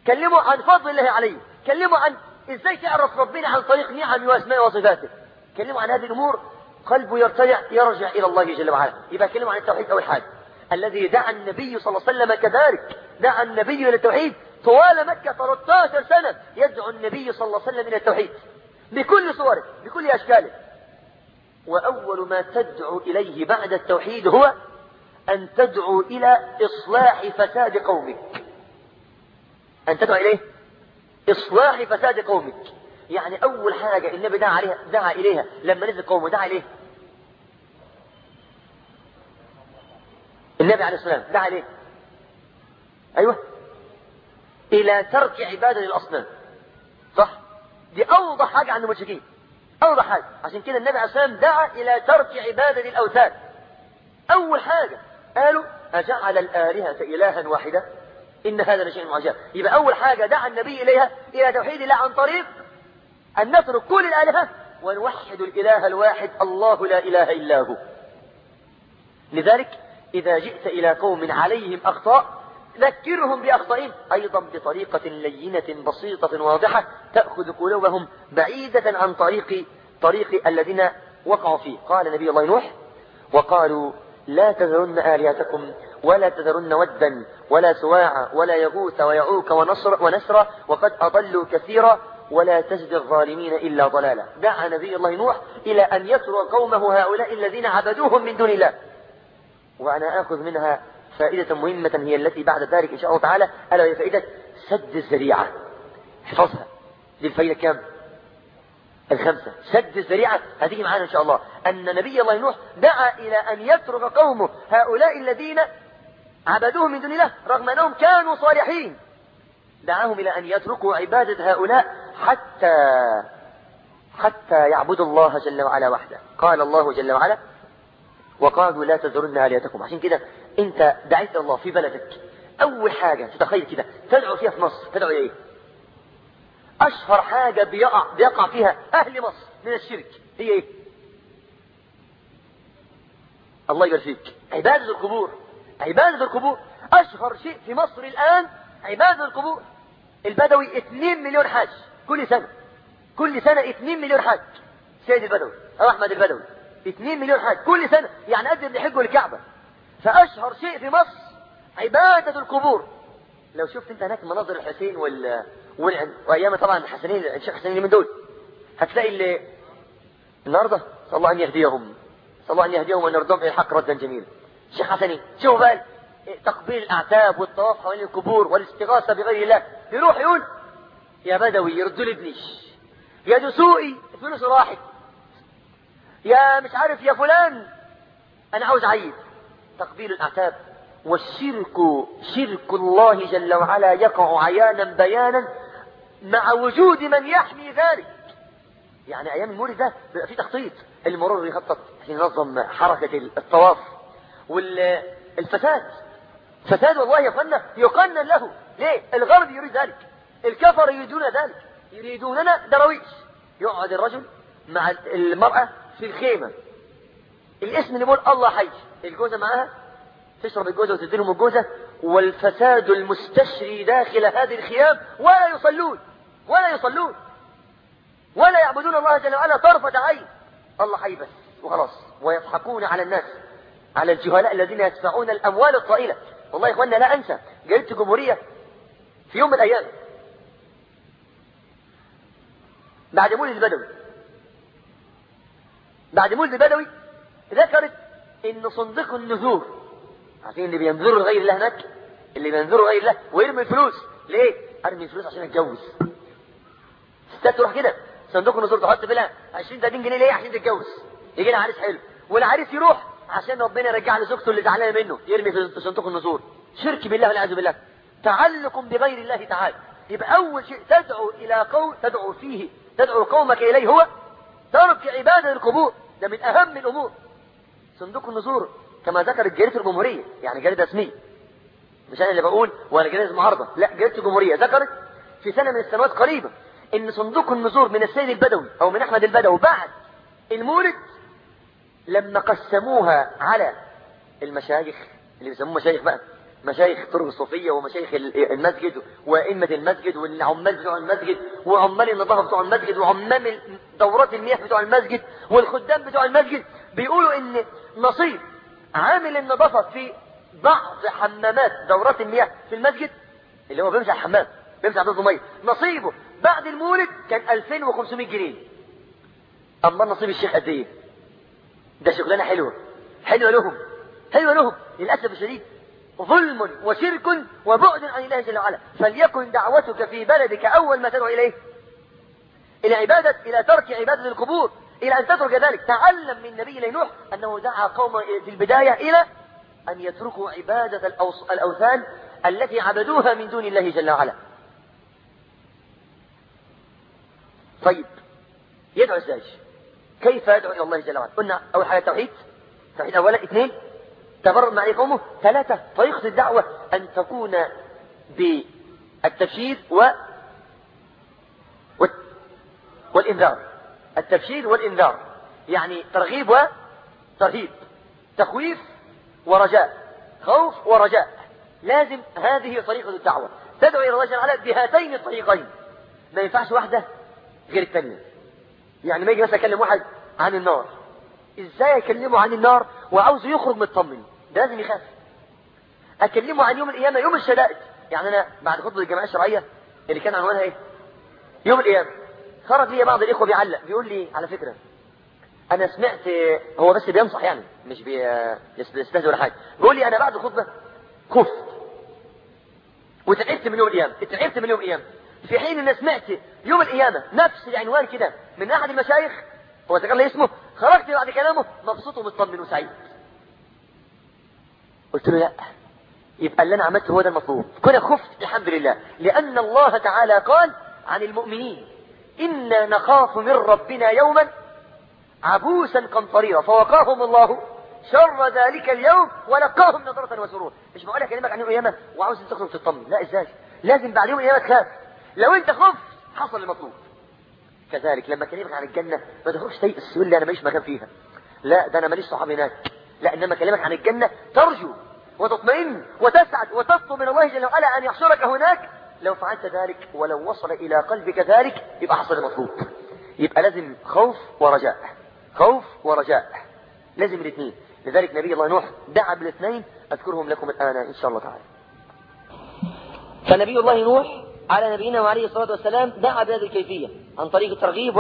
كلموا عن فضل الله عليه كلموا عن إزاي تعرف ربنا عن طريق نعمه واسمائه وصفاته. كلموا عن هذه الأمور قلبه يرتجع يرجع إلى الله جل وعلا. يبقى كلموا عن التوحيد اول حاجة الذي دعا النبي صلى الله عليه وسلم كذلك. دعا النبي إلى التوحيد طوال مكة 13 سنة يدعو النبي صلى الله عليه وسلم إلى التوحيد. بكل صوره بكل أشكاله. وأول ما تدعو إليه بعد التوحيد هو أن تدعو إلى إصلاح فساد قومك أن تدعو إليه؟ إصلاح فساد قومك. يعني أول حاجة النبي دعا عليها دعا إليها لما نزل قومه دعا إليه. النبي عليه السلام دعا ليه أيوة. إلى ترك عبادة الأصنام صح؟ دي أوضح حاجة عند المشركين. أوضح حاجة. عشان كده النبي عليه السلام دعا إلى ترك عبادة الأوثان أول حاجة قالوا أجعل الآلهة إلها واحدة؟ إن هذا لشيء عجاب. يبقى أول حاجة دعا النبي إليها إلى توحيد الله عن طريق أن نترك كل الآلهة ونوحد الإله الواحد الله لا إله إلا هو. لذلك إذا جئت إلى قوم عليهم أخطاء ذكرهم بأخطائهم. أيضا بطريقة لينة بسيطة واضحة تأخذ قلوبهم بعيدة عن طريق طريق الذين وقعوا فيه. قال نبي الله نوح وقالوا لا تذرن آلهتكم ولا تذرن ودا ولا سواع ولا يغوث ويعوك ونصر ونسر وقد أضلوا كثيرا ولا تزد الظالمين إلا ضلالا. دعا نبي الله نوح إلى أن يترك قومه هؤلاء الذين عبدوهم من دون الله. وأنا آخذ منها فائدة مهمة هي التي بعد ذلك إن شاء الله تعالى. ألا وهي فائدة سد الذريعة. احفظها. دي الفائدة كام؟ الخمسة. سد الذريعة. هذه معانا إن شاء الله. أن نبي الله نوح دعا إلى أن يترك قومه هؤلاء الذين عبدوه من دون الله رغم أنهم كانوا صالحين. دعاهم إلى أن يتركوا عبادة هؤلاء حتى حتى يعبدوا الله جل وعلا وحده. قال الله جل وعلا وقالوا لا تذرن آلهتكم. عشان كده أنت دعيت الله في بلدك. أول حاجة تتخيل كده تدعو فيها في مصر تدعو إيه؟ أشهر حاجة بيقع, بيقع فيها أهل مصر من الشرك هي إيه؟ الله يبارك فيك. عبادة القبور. عبادة القبور. أشهر شيء في مصر الآن عبادة القبور. البدوي 2 مليون حاج كل سنة. كل سنة 2 مليون حاج. سيد البدوي أو أحمد البدوي. 2 مليون حاج كل سنة. يعني قد اللي يحجوا الكعبة فأشهر شيء في مصر عبادة القبور. لو شفت أنت هناك مناظر الحسين وال... وأيام طبعا الحسنين الشيخ حسنين من دول. هتلاقي اللي النهارده صلى الله أن يهديهم. صلى الله أن يهديهم وأن يردهم إلى الحق ردا جميلا. الشيخ حسني شوفوا بقى تقبيل الأعتاب والطواف حوالين القبور والاستغاثة بغير الله. يروح يقول يا بدوي يردوا لي ابنيش. يا دسوقي فلوس راحت. يا مش عارف يا فلان أنا عاوز عيد تقبيل الأعتاب والشرك شرك الله جل وعلا يقع عيانا بيانا مع وجود من يحمي ذلك. يعني أيام المولد ده بيبقى في تخطيط. المرور يخطط ينظم حركة الطواف. والفساد. فساد والله اخوانا يقنن له. ليه؟ الغرب يريد ذلك. الكفر يريدون ذلك. يريدوننا درويش. يقعد الرجل مع المرأة في الخيمة. الاسم اللي يقول الله حي. الجوزة معاها تشرب الجوزة وتديلهم الجوزة. والفساد المستشري داخل هذه الخيام ولا يصلون. ولا يصلون. ولا يعبدون الله جل وعلا طرفة عين. الله حي بس. وخلاص. ويضحكون على الناس. على الجهلاء الذين يدفعون الأموال الطائلة. والله يا إخواننا لا أنسى جريدة الجمهورية في يوم من الأيام. بعد مولد البدوي. بعد مولد البدوي ذكرت إن صندوق النذور عارفين اللي بينذروا لغير الله هناك؟ اللي بينذروا لغير الله ويرمي الفلوس. ليه؟ أرمي الفلوس عشان أتجوز. ستات تروح كده صندوق النذور تحط فيها 20 30 جنيه ليه؟ عشان تتجوز. يجي لها عريس حلو. والعريس يروح عشان ربنا يرجع لزوجته اللي زعلانة منه يرمي في صندوق النذور شرك بالله والعياذ بالله. تعلق بغير الله تعالى. يبقى أول شيء تدعو إلى قوم تدعو فيه تدعو قومك إليه هو ترك عبادة القبور. ده من أهم الأمور. صندوق النذور كما ذكرت جريدة الجمهورية يعني جريدة اسمية. مش أنا اللي بقول ولا جريدة معارضه لا جريدة الجمهورية ذكرت في سنة من السنوات قريبة إن صندوق النذور من السيد البدوي أو من أحمد البدوي بعد المولد لما قسموها على المشايخ اللي بيسموه مشايخ بقى مشايخ طرق الصوفية ومشايخ المسجد وأئمة المسجد والعمال بتوع المسجد وعمال النظافة بتوع المسجد وعمال دورات المياه بتوع المسجد والخدام بتوع المسجد بيقولوا إن نصيب عامل النظافة في بعض حمامات دورات المياه في المسجد اللي هو بيمشي على الحمام بيمشي على المية نصيبه بعد المولد كان 2500 جنيه. أما نصيب الشيخ قد إيه؟ ده شغلانة حلوة. حلوة لهم. حلوة لهم. للأسف الشديد. ظلم وشرك وبعد عن الله جل وعلا. فليكن دعوتك في بلدك أول ما تدعو إليه. إلى عبادة إلى ترك عبادة القبور. إلى أن تترك ذلك. تعلم من نبي نوح أنه دعا قوم في البداية إلى أن يتركوا عبادة الأوثان التي عبدوها من دون الله جل وعلا. طيب. يدعو إزاي كيف يدعو إلى الله جل وعلا؟ قلنا أول حاجة التوحيد. توحيد أولا. اثنين تبرر مع قومه. ثلاثة طريقة الدعوة. أن تكون بالتبشير و والإنذار. التبشير والإنذار. يعني ترغيب وترهيب. تخويف ورجاء. خوف ورجاء. لازم هذه طريقة الدعوة. تدعو إلى الله جل وعلا بهاتين الطريقين. ما ينفعش واحدة غير الثانية. يعني ما يجي مثلا أكلم واحد عن النار. إزاي أكلمه عن النار وعاوزه يخرج مطمن؟ ده لازم يخاف. أكلمه عن يوم القيامة يوم الشدائد. يعني أنا بعد خطبة الجماعة الشرعية اللي كان عنوانها إيه؟ يوم القيامة. خرج لي بعض الإخوة بيعلق. بيقول لي على فكرة أنا سمعت هو بس بينصح يعني مش بيستهزئ ولا حاجة. بيقول لي أنا بعد الخطبة خفت وتعبت من يوم القيامة. اتعبت من يوم القيامة. في حين أن سمعت يوم القيامة نفس العنوان كده من أحد المشايخ هو تقال اسمه خرجت بعد كلامه مبسوط ومطمن وسعيد. قلت له لا يبقى اللي أنا عملته هو ده المطلوب. كنا خفت الحمد لله. لأن الله تعالى قال عن المؤمنين إنا نخاف من ربنا يوما عبوسا قمطريرا فوقاهم الله شر ذلك اليوم ولقاهم نظرة وسرور. مش بقول لك كلمك عن يوم القيامة وعاوز تخرج تطمن. لا إزاي؟ لازم بعد يوم القيامة تخاف. لو انت خفت حصل المطلوب. كذلك لما كلمك عن الجنة ما تخرجش يقول لي أنا ماليش مكان فيها. لا ده أنا ماليش صحاب هناك. لا إنما كلمك عن الجنة ترجو وتطمئن وتسعد وتطلب من الله جل وعلا أن يحشرك هناك. لو فعلت ذلك ولو وصل إلى قلبك ذلك يبقى حصل المطلوب. يبقى لازم خوف ورجاء. خوف ورجاء. لازم الاثنين. لذلك نبي الله نوح دعا بالاثنين. أذكرهم لكم الآن إن شاء الله تعالى. فنبي الله نوح على نبينا وعليه الصلاة والسلام دعا بهذه الكيفية عن طريق الترغيب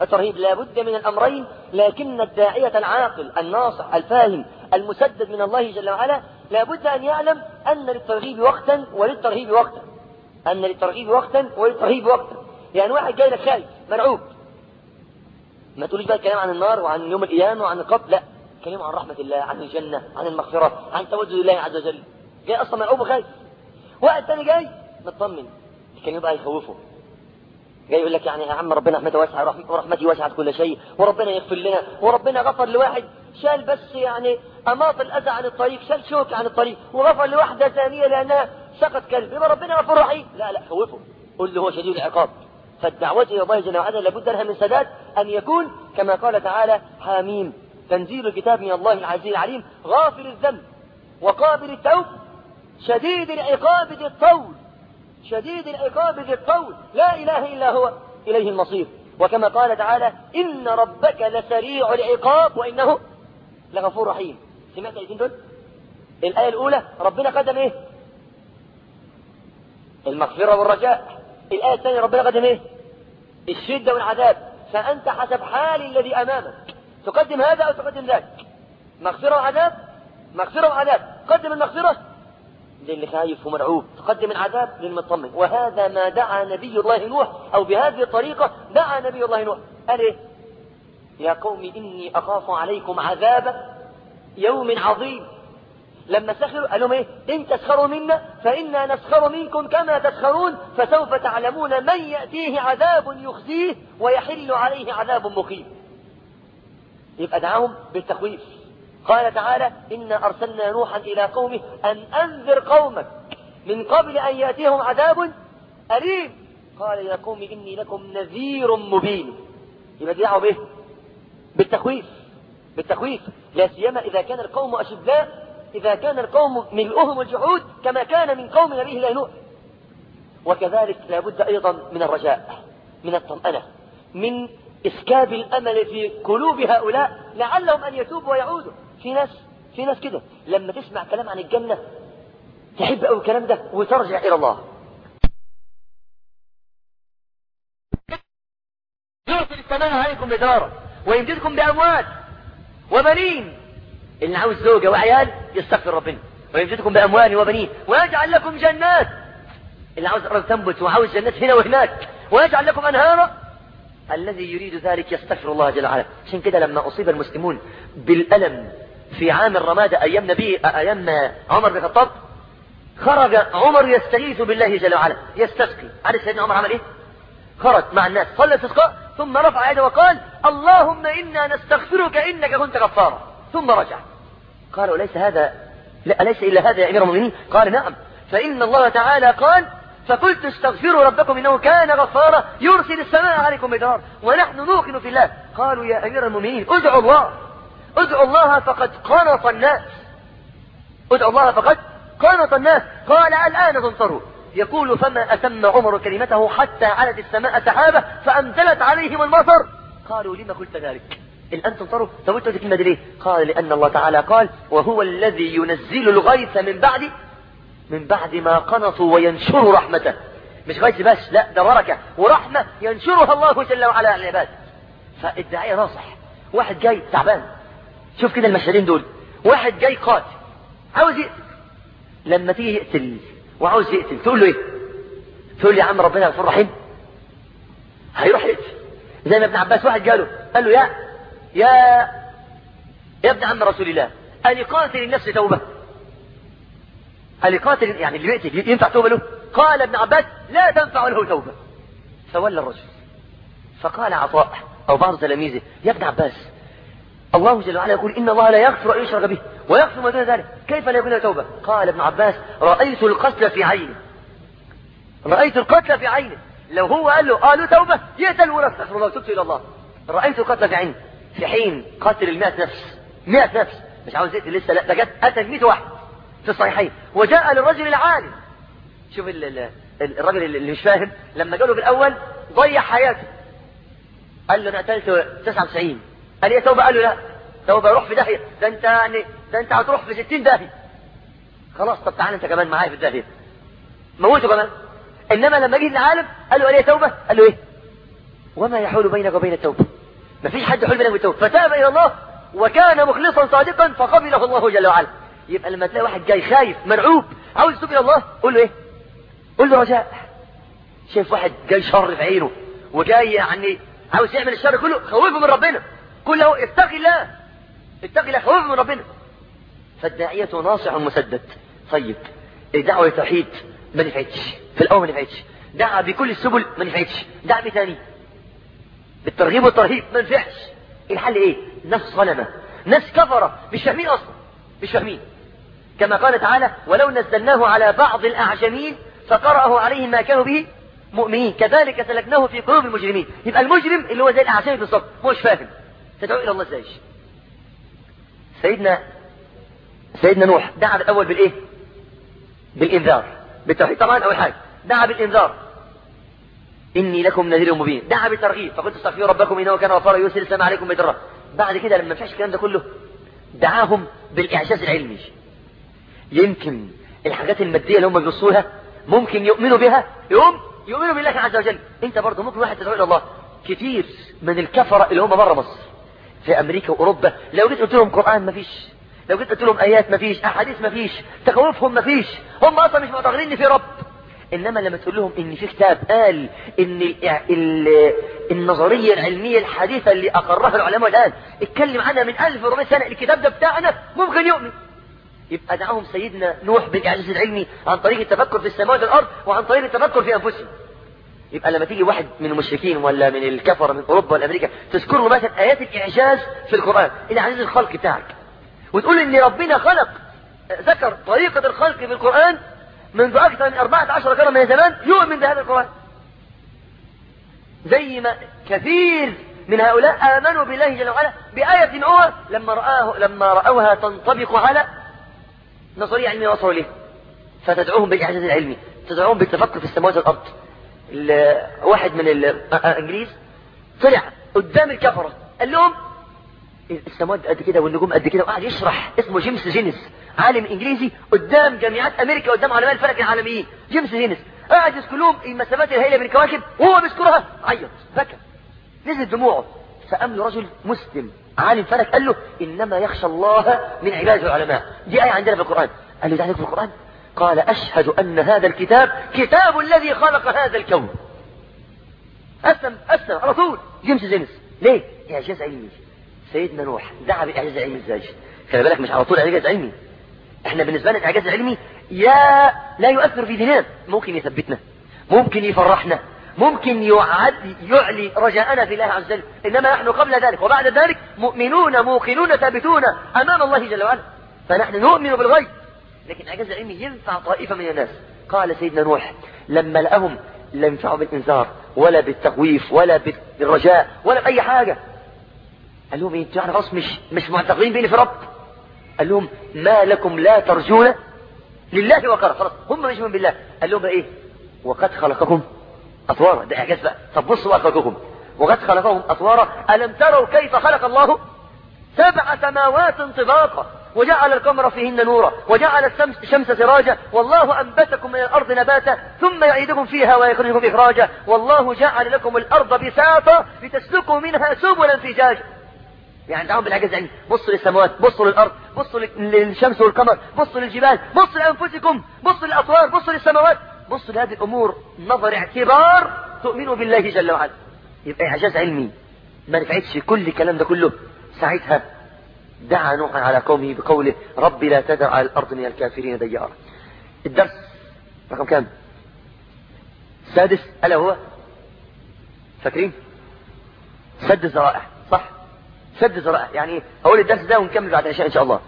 والترهيب. لا بد من الأمرين لكن الداعية العاقل الناصح الفاهم المسدد من الله جل وعلا لا بد أن يعلم أن للترغيب وقتا وللترهيب وقتا. أن للترغيب وقتا وللترهيب وقتا. يعني واحد جاي لك خايف مرعوب. ما تقوليش بقى الكلام عن النار وعن يوم القيامة وعن القبر لا. كلمة عن رحمة الله عن الجنة عن المغفرة عن توجه الله عز وجل. جاي أصلا مرعوب وخايف. واحد تاني جاي مطمن. الكلمة بقى يخوفه. جاي يقول لك يعني يا عم ربنا رحمته واسعة ورحمتي واسعة كل شيء وربنا يغفر لنا وربنا غفر لواحد. شال بس يعني أماط الأذى عن الطريق شال شوك عن الطريق وغفر لواحدة ثانية لأنها سقط كلب يبقى ربنا غفور رحيم. لا لا خوفه. قل له هو شديد العقاب. فالدعوة إلى الله جل وعلا لابد لها من سداد أن يكون كما قال تعالى حاميم. تنزيل الكتاب من الله العزيز العليم. غافر الذنب وقابل التوب. شديد العقاب ذي الطول. شديد العقاب ذي الطول. لا إله إلا هو. إليه المصير. وكما قال تعالى إن ربك لسريع العقاب وإنه لغفور رحيم. سمعت الآيتين دول؟ الآية الأولى ربنا قدم إيه؟ المغفرة والرجاء. الآية الثانية ربنا قدم إيه؟ الشدة والعذاب. فأنت حسب حال الذي أمامك. تقدم هذا أو تقدم ذاك؟ مغفرة وعذاب؟ مغفرة وعذاب. قدم المغفرة. للي خايف ومرعوب تقدم العذاب للمطمن وهذا ما دعا نبي الله نوح أو بهذه الطريقة دعا نبي الله نوح. قال إيه؟ يا قوم إني أخاف عليكم عذاب يوم عظيم. لما سخروا قال لهم إيه؟ إن تسخروا منا فإنا نسخر منكم كما تسخرون فسوف تعلمون من يأتيه عذاب يخزيه ويحل عليه عذاب مقيم. يبقى دعاهم بالتخويف. قال تعالى إنا أرسلنا نوحا إلى قومه أن أنذر قومك من قبل أن يأتيهم عذاب أليم. قال يا قوم إني لكم نذير مبين. يبقى دعوا به بالتخويف. بالتخويف. لا سيما إذا كان القوم أشداء إذا كان القوم ملؤهم الجحود كما كان من قوم نبيه الله نوح. وكذلك لابد أيضا من الرجاء من الطمأنة من إسكاب الأمل في قلوب هؤلاء لعلهم أن يتوبوا ويعودوا. في ناس في ناس كده. لما تسمع كلام عن الجنة تحب أو الكلام ده وترجع إلى الله. يرسل السماء عليكم مدارا ويمددكم بأموال وبنين. اللي عاوز زوجة وعيال يستغفر ربنا. ويمددكم بأموال وبنين. ويجعل لكم جنات. اللي عاوز أرض تنبت وعاوز جنات هنا وهناك. ويجعل لكم أنهارا. الذي يريد ذلك يستغفر الله جل وعلا. عشان كده لما أصيب المسلمون بالألم في عام الرمادة أيام نبي أيام عمر بن الخطاب خرج عمر يستغيث بالله جل وعلا يستسقي. عارف سيدنا عمر عمل إيه؟ خرج مع الناس صلى استسقاء ثم رفع يده وقال اللهم إنا نستغفرك إنك كنت غفارا. ثم رجع. قالوا ليس هذا لا أليس إلا هذا يا أمير المؤمنين؟ قال نعم. فإن الله تعالى قال فقلت استغفروا ربكم إنه كان غفارا يرسل السماء عليكم مدرار ونحن نوقن في الله. قالوا يا أمير المؤمنين ادعوا الله. ادعوا الله فقد قنط الناس. ادعوا الله فقد قنط الناس. قال الآن تنصروا. يقول فما أتم عمر كلمته حتى علت السماء سحابة فأنزلت عليهم المطر. قالوا لما قلت ذلك؟ إن أنتم تروا طب أنتم الكلمة دي ليه قال لأن الله تعالى قال وهو الذي ينزل الغيث من بعد من بعد ما قنطوا وينشر رحمته. مش غيث بس لا ده بركة ورحمة ينشرها الله جل وعلا على العباد فالداعية ناصح. واحد جاي تعبان. شوف كده المشهدين دول. واحد جاي قاتل. عاوز يقتل لما تيجي يقتل وعاوز يقتل تقول له إيه؟ تقول يا عم ربنا غفور رحيم. هيروح يقتل. زي ما ابن عباس واحد قاله قال له يا يا يا ابن عم رسول الله ألقاتل النفس توبة. ألقاتل يعني اللي بيقتل ينفع توبة له؟ قال ابن عباس لا تنفع له توبة. فولى الرجل فقال عطاء أو بعض تلاميذه يا ابن عباس الله جل وعلا يقول إن الله لا يغفر أن يشرك به ويغفر ما دون ذلك. كيف لا يكون توبة؟ قال ابن عباس رأيت القتل في عينه رأيت القتل في عينه لو هو قال له قالوا توبة يقتل ولا أستغفر الله تبت إلى الله. رأيت القتل في عينه في حين قتل المئة نفس. مئة نفس. مش عاوز يقتل لسه لا ده جت قتل 100 واحد في الصحيحين. وجاء للرجل العالم. شوف ال ال الراجل اللي مش فاهم لما جاله في الأول ضيع حياته. قال له أنا قتلت 99 قال لي توبة؟ قال له لا. توبة روح في داهية ده أنت يعني ده أنت هتروح في 60 داهية خلاص طب تعالى أنت كمان معايا في الداهية موته كمان. إنما لما جه العالم قال له قال لي توبة؟ قال له إيه؟ وما يحول بينك وبين التوبة. ما فيش حد يحول بينك وبين التوبة فتاب إلى الله وكان مخلصا صادقا فقبله الله جل وعلا. يبقى لما تلاقي واحد جاي خايف مرعوب عاوز يتوب إلى الله قول له إيه؟ قول له رجاء. شايف واحد جاي شر في عينه وجاي يعني عاوز يعمل الشر كله خوفه من ربنا. قل له اتقي الله. اتقي الله خوفه من ربنا. فالداعية ناصح مسدد. طيب الدعوة للتوحيد ما نفعتش. في الأول ما نفعتش. دعا بكل السبل ما نفعتش. دعا بثاني. بالترغيب والترهيب ما نفعش. الحل إيه؟ ناس ظلمه ناس كفره مش فاهمين أصلا. مش فاهمين. كما قال تعالى ولو نزلناه على بعض الأعجمين فقرأه عليهم ما كانوا به مؤمنين. كذلك سلكناه في قلوب المجرمين. يبقى المجرم اللي هو زي الأعجمي بالظبط مش فاهم. تدعو إلى الله إزاي سيدنا سيدنا نوح دعا الأول بالإيه؟ بالإنذار. بالتوحيد. طبعا أول حاجة. دعا بالإنذار. إني لكم نذير مبين. دعا بالترغيب. فقلت استغفروا ربكم إنه كان غفارا يرسل السماء عليكم مدرا. بعد كده لما فيش الكلام ده كله دعاهم بالإعجاز العلمي. يمكن الحاجات المادية اللي هم بيبصوها ممكن يؤمنوا بها يوم يؤمنوا بالله عز وجل. أنت برضه ممكن واحد تدعو إلى الله. كتير من الكفرة اللي هم بره مصر. في أمريكا وأوروبا. لو جيت قلت لهم قرآن مفيش لو جيت قلت لهم آيات مفيش أحاديث مفيش تخوفهم مفيش هم أصلا مش معتقدين ان في رب. إنما لما تقول لهم إن في كتاب قال ال النظرية العلمية الحديثة اللي أقرها العلماء الآن اتكلم عنها من 1400 سنة الكتاب ده بتاعنا ممكن يؤمن. يبقى دعاهم سيدنا نوح بالإعجاز العلمي عن طريق التفكر في السماوات والأرض وعن طريق التفكر في أنفسهم. يبقى لما تيجي واحد من المشركين ولا من الكفر من أوروبا ولا أمريكا تذكر له مثلا آيات الإعجاز في القرآن. الاعجاز الخلق بتاعك. وتقول ان ربنا خلق. ذكر طريقة الخلق في القرآن منذ أكثر من 14 قرن من زمان يؤمن بهذا القرآن. زي ما كثير من هؤلاء آمنوا بالله جل وعلا بآية أخرى لما رآه لما رأوها تنطبق على نظرية علمية وصلوا إليه فتدعوهم بالإعجاز العلمي. تدعوهم بالتفكر في السماوات والأرض. واحد من الإنجليز طلع قدام الكفرة. قال لهم السماوات قد كده والنجوم قد كده. وقعد يشرح اسمه جيمس جينيس عالم إنجليزي قدام جامعات أمريكا قدام علماء الفلك العالميين. جيمس جينيس قاعد يذكر لهم المسافات الهائله بين الكواكب وهو بيذكرها. عيط بكى نزل دموعه. فقام له رجل مسلم عالم فلك قال له إنما يخشى الله من عباده العلماء. دي آية عندنا في القرآن. قال له ده في القرآن؟ قال أشهد أن هذا الكتاب كتاب الذي خلق هذا الكون. أسلم أسلم على طول. جيمس جينيس ليه؟ إعجاز علمي. سيدنا نوح دعا بإعجاز علمي إزاي خلي بالك مش على طول إعجاز علمي. إحنا بالنسبة لنا الاعجاز العلمي يا لا يؤثر في ديننا ممكن يثبتنا. ممكن يفرحنا. ممكن يعد يعلي رجاءنا في الله عز وجل. إنما نحن قبل ذلك وبعد ذلك مؤمنون موقنون ثابتون أمام الله جل وعلا. فنحن نؤمن بالغيب. لكن الاعجاز العلمي ينفع طائفة من الناس. قال سيدنا نوح لما لقاهم لا ينفعوا بالإنذار ولا بالتخويف ولا بالرجاء ولا بأي حاجة. قال لهم إيه يعني خلاص مش مش معتقدين بيني في رب. قال لهم ما لكم لا ترجون لله وقرا خلاص هم مش من بالله. قال لهم إيه؟ وقد خلقكم أطوارا. ده إعجاز بقى. طب بصوا بقى خلقكم. وقد خلقهم أطوارا. ألم تروا كيف خلق الله سبع سماوات طباقا؟ وجعل القمر فيهن نورا وجعل الشمس سراجا والله أنبتكم من الأرض نباتا ثم يعيدكم فيها ويخرجكم إخراجا. والله جعل لكم الأرض بساطا لتسلكوا منها سبلا فجاجا. يعني تعالوا بالعجز يعني بصوا للسماوات بصوا للأرض بصوا للشمس والقمر بصوا للجبال بصوا لأنفسكم بصوا للأطوار بصوا للسماوات. بصوا لهذه الأمور نظر اعتبار تؤمنوا بالله جل وعلا. يبقى إعجاز علمي. ما نفعتش كل الكلام ده كله. ساعتها دعا نوحا على قومه بقوله رب لا تذر على الأرض من الكافرين ديارا. الدرس رقم كام؟ السادس ألا هو؟ فاكرين؟ سد الزرائع صح؟ سد الزرائع يعني أقول الدرس ده ونكمل بعد العشاء إن شاء الله.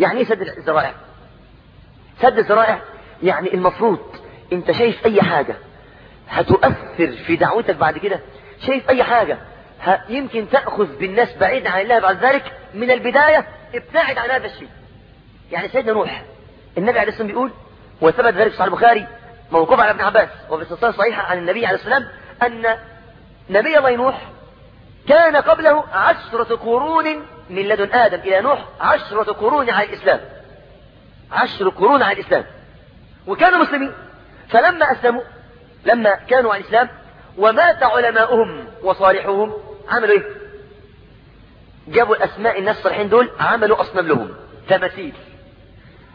يعني إيه سد الزرائع؟ سد الزرائع يعني المفروض أنت شايف أي حاجة هتؤثر في دعوتك بعد كده؟ شايف أي حاجة؟ يمكن تأخذ بالناس بعيد عن الله بعد ذلك من البداية ابتعد عن هذا الشيء. يعني سيدنا نوح النبي عليه الصلاة بيقول وثبت ذلك في صحيح البخاري موقوف على ابن عباس وفي الصلاة صحيحة عن النبي عليه السلام أن نبي الله نوح كان قبله عشرة قرون من لدن آدم إلى نوح عشرة قرون على الإسلام. عشر قرون على الإسلام. وكانوا مسلمين. فلما أسلموا لما كانوا على الإسلام ومات علماؤهم وصالحوهم عملوا إيه؟ جابوا الأسماء الناس الصالحين دول عملوا أصنام لهم. تماثيل.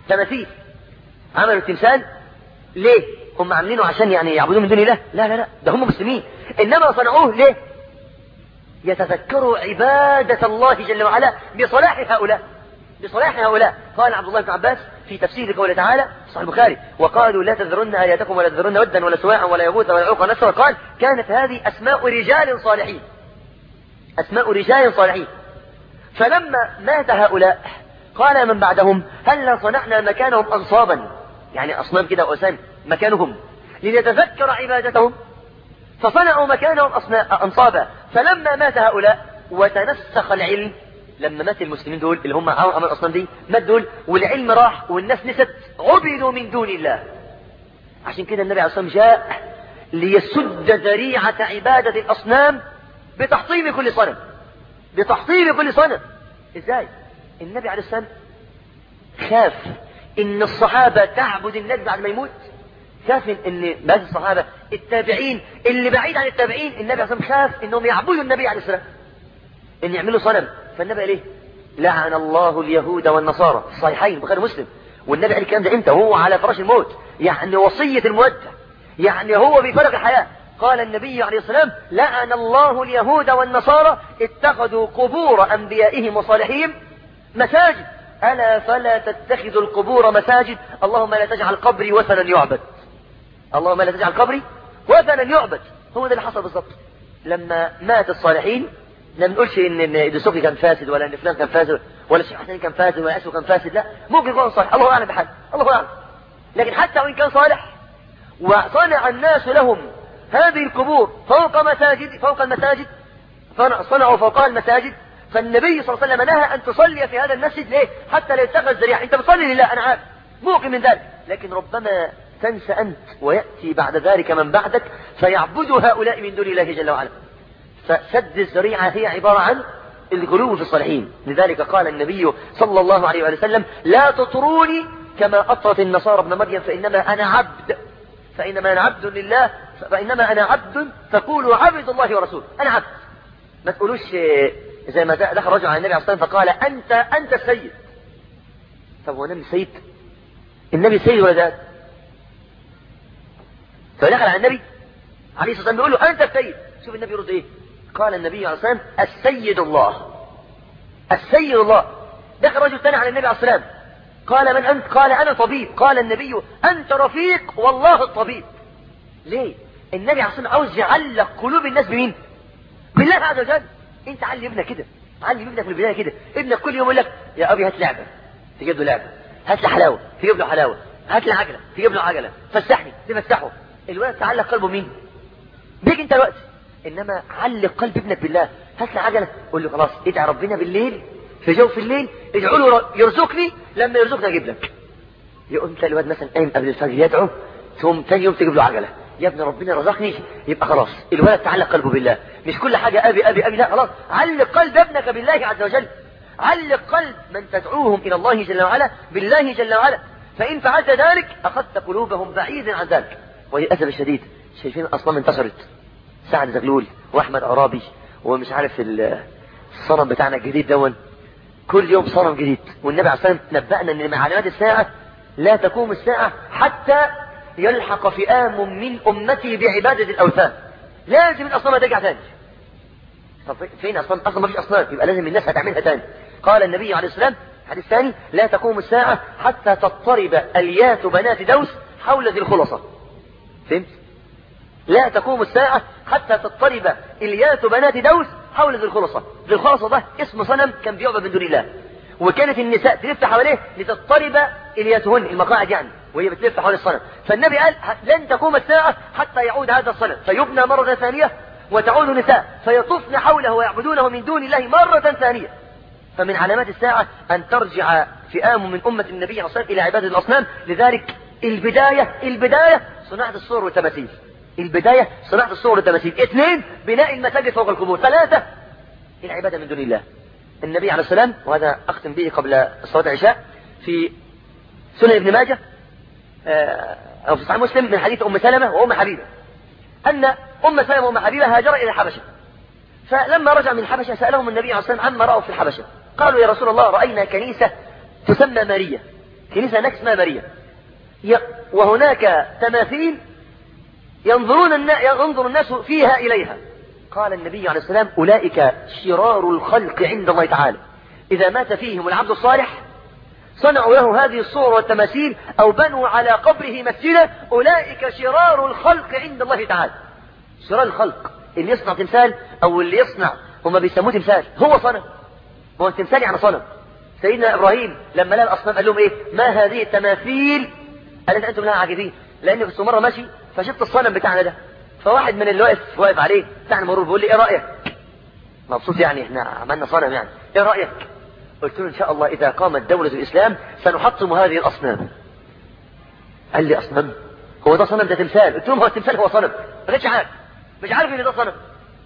تماثيل. عملوا تمثال. ليه؟ هم عاملينه عشان يعني يعبدون من دون الله لا لا لا. ده هم مسلمين. إنما صنعوه ليه؟ يتذكروا عبادة الله جل وعلا بصلاح هؤلاء. بصلاح هؤلاء. قال عبد الله بن عباس في تفسير قوله تعالى صحيح البخاري وقالوا لا تذرن آلهتكم ولا تذرن ودا ولا سواعا ولا يغوث ولا يعوق ونسرا قال كانت هذه أسماء رجال صالحين. أسماء رجال صالحين. فلما مات هؤلاء قال من بعدهم هل صنعنا مكانهم أنصابا؟ يعني أصنام كده وأسام مكانهم. لنتذكر عبادتهم. فصنعوا مكانهم أنصابا. فلما مات هؤلاء وتنسخ العلم لما مات المسلمين دول اللي هم عملوا الأصنام دي مات دول والعلم راح والناس نست عبدوا من دون الله. عشان كده النبي عليه الصلاة والسلام جاء ليسد ذريعة عبادة الأصنام بتحطيم كل صنم. بتحطيم كل صنم إزاي؟ النبي عليه والسلام خاف إن الصحابة تعبد الناس بعد ما يموت. خاف إن بعض الصحابة التابعين اللي بعيد عن التابعين النبي عليه والسلام خاف إنهم يعبدوا النبي عليه والسلام إن يعملوا صنم. فالنبي ليه لعن الله اليهود والنصارى. الصحيحين بخير مسلم والنبي عليه الكلام ده إمتى؟ وهو على فراش الموت. يعني وصية المودع يعني هو بفرق الحياة. قال النبي عليه السلام لعن الله اليهود والنصارى اتخذوا قبور أنبيائهم وصالحهم مساجد. ألا فلا تتخذوا القبور مساجد؟ اللهم لا تجعل قبري وثنا يعبد. اللهم لا تجعل قبري وثنا يعبد. هو ده اللي حصل بالظبط لما مات الصالحين لا نقولش ان إن دسوقي كان فاسد ولا إن فلان كان فاسد ولا الشيخ حسين كان فاسد ولا اسمه كان فاسد لا. ممكن يكون صالح. الله أعلم بحال. الله أعلم. لكن حتى وإن كان صالح وصنع الناس لهم هذه القبور فوق مساجد فوق المساجد صنعوا فوقها المساجد فالنبي صلى الله عليه وسلم نهى أن تصلي في هذا المسجد ليه؟ حتى لا يتخذ ذريعة. أنت بتصلي لله أنا عارف. موقن من ذلك. لكن ربما تنسى أنت ويأتي بعد ذلك من بعدك فيعبد هؤلاء من دون الله جل وعلا. فسد الذريعة هي عبارة عن الغلو في الصالحين. لذلك قال النبي صلى الله عليه وسلم لا تطروني كما أطرت النصارى ابن مريم فإنما أنا عبد. فإنما أنا عبد لله فإنما أنا عبد فقولوا عبد الله ورسوله. أنا عبد. ما تقولوش زي ما دخل رجل على النبي عليه الصلاة والسلام فقال أنت أنت السيد. طب هو النبي سيد؟ النبي سيد ولا ده فدخل على النبي عليه الصلاة والسلام بيقول له أنت السيد. شوف النبي يرد إيه؟ قال النبي عليه الصلاة والسلام السيد الله. السيد الله. دخل رجل ثاني على النبي عليه الصلاة والسلام. قال من أنت؟ قال أنا طبيب. قال النبي أنت رفيق والله الطبيب. ليه؟ النبي عليه الصلاة والسلام عاوز يعلق قلوب الناس بمين؟ بالله عز وجل. انت علي ابنك كده؟ علي ابنك من البداية كده. ابنك كل يوم يقول لك يا أبي هات لعبة. تجيب له لعبة. هات له حلاوة. تجيب له حلاوة. هات لي عجلة. تجيب له عجلة. فسحني. تفسحه الولد تعلق قلبه مين بيك انت الوقت إنما علق قلب ابنك بالله. هات لي عجلة. قول له خلاص ادعي ربنا بالليل. في جوف الليل. ادعوا له يرزقني. لما يرزقني أجيب لك. يقوم تلاقي الواد مثلا قايم قبل الفجر يدعو ثم ثاني يوم تجيب له عجلة. يا ابن ربنا رزقني. يبقى خلاص الولد تعلق قلبه بالله. مش كل حاجة أبي أبي أبي لا خلاص. علق قلب ابنك بالله عز وجل. علق قلب من تدعوهم إلى الله جل وعلا بالله جل وعلا. فإن فعلت ذلك أخذت قلوبهم بعيدا عن ذلك. وللأسف الشديد شايفين أصلا انتشرت. سعد زغلول وأحمد عرابي ومش عارف الصنم بتاعنا الجديد دون. كل يوم صنم جديد. والنبي عليه الصلاة والسلام نبأنا أن من علامات الساعة لا تقوم الساعة حتى يلحق فئام من أمتي بعبادة الأوثان. لازم الأصنام ترجع تاني. طب فين أصلا أصلا ما فيش أصنام. يبقى لازم الناس هتعملها تاني. قال النبي عليه السلام حديث ثاني لا تقوم الساعة حتى تضطرب أليات بنات دوس حول ذي الخلصة. فهمت؟ لا تقوم الساعة حتى تضطرب إليات بنات دوس حول ذي الخلصة. ذي الخلصة ده اسم صنم كان بيعبد من دون الله. وكانت النساء تلف حواليه لتضطرب إلياتهن المقاعد يعني. وهي بتلف حول الصنم. فالنبي قال لن تقوم الساعة حتى يعود هذا الصنم. فيبنى مرة ثانية وتعود نساء فيطفن حوله ويعبدونه من دون الله مرة ثانية. فمن علامات الساعة أن ترجع فئام من أمة النبي صلى الله عليه وسلم إلى عبادة الأصنام. لذلك البداية البداية صناعة الصور والتماثيل. البداية صناعة الصور والتماثيل. اثنين بناء المساجد فوق القبور. ثلاثة العبادة من دون الله. النبي عليه السلام وهذا أختم به قبل صلاة العشاء في سنن ابن ماجه أو في صحيح مسلم من حديث أم سلمة وأم حبيبة. أن أم سلمة وأم حبيبة هاجر إلى الحبشة فلما رجع من الحبشة سألهم النبي عليه الصلاة والسلام عما رأوا في الحبشة قالوا يا رسول الله رأينا كنيسة تسمى ماريا. كنيسة هناك اسمها ماريا. وهناك تماثيل ينظرون ينظر الناس فيها إليها. قال النبي عليه السلام أولئك شرار الخلق عند الله تعالى. إذا مات فيهم العبد الصالح صنعوا له هذه الصور والتماثيل أو بنوا على قبره مسجدا أولئك شرار الخلق عند الله تعالى. شرار الخلق اللي يصنع تمثال أو اللي يصنع هما بيسموه تمثال هو صنم هو التمثال يعني صنم سيدنا إبراهيم لما لقى الأصنام قال لهم إيه؟ ما هذه التماثيل قال أنتم لها عاجبين لأن كنت مرة ماشي فشفت الصنم بتاعنا ده. فواحد من اللي واقف واقف عليه بتاع المرور بيقول لي إيه رأيك؟ مبسوط يعني إحنا عملنا صنم يعني. إيه رأيك؟ قلت له إن شاء الله إذا قامت دولة الإسلام سنحطم هذه الأصنام. قال لي أصنام هو ده صنم؟ ده تمثال. قلت لهم هو التمثال هو صنم. ما كنتش عارف مش عارف إن ده صنم.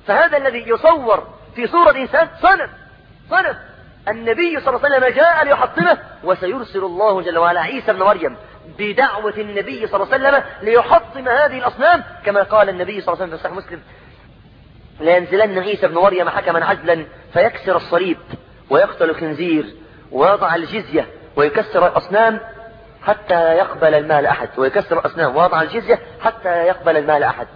فهذا الذي يصور في صورة إنسان صنم. صنم. النبي صلى الله عليه وسلم جاء ليحطمه وسيرسل الله جل وعلا عيسى ابن مريم بدعوة النبي صلى الله عليه وسلم ليحطم هذه الأصنام. كما قال النبي صلى الله عليه وسلم في صحيح مسلم لينزلن عيسى ابن مريم حكما عدلا فيكسر الصليب. ويقتل الخنزير ويضع الجزية ويكسر الأصنام حتى يقبل المال أحد ويكسر الأصنام ويضع الجزية حتى يقبل المال أحد.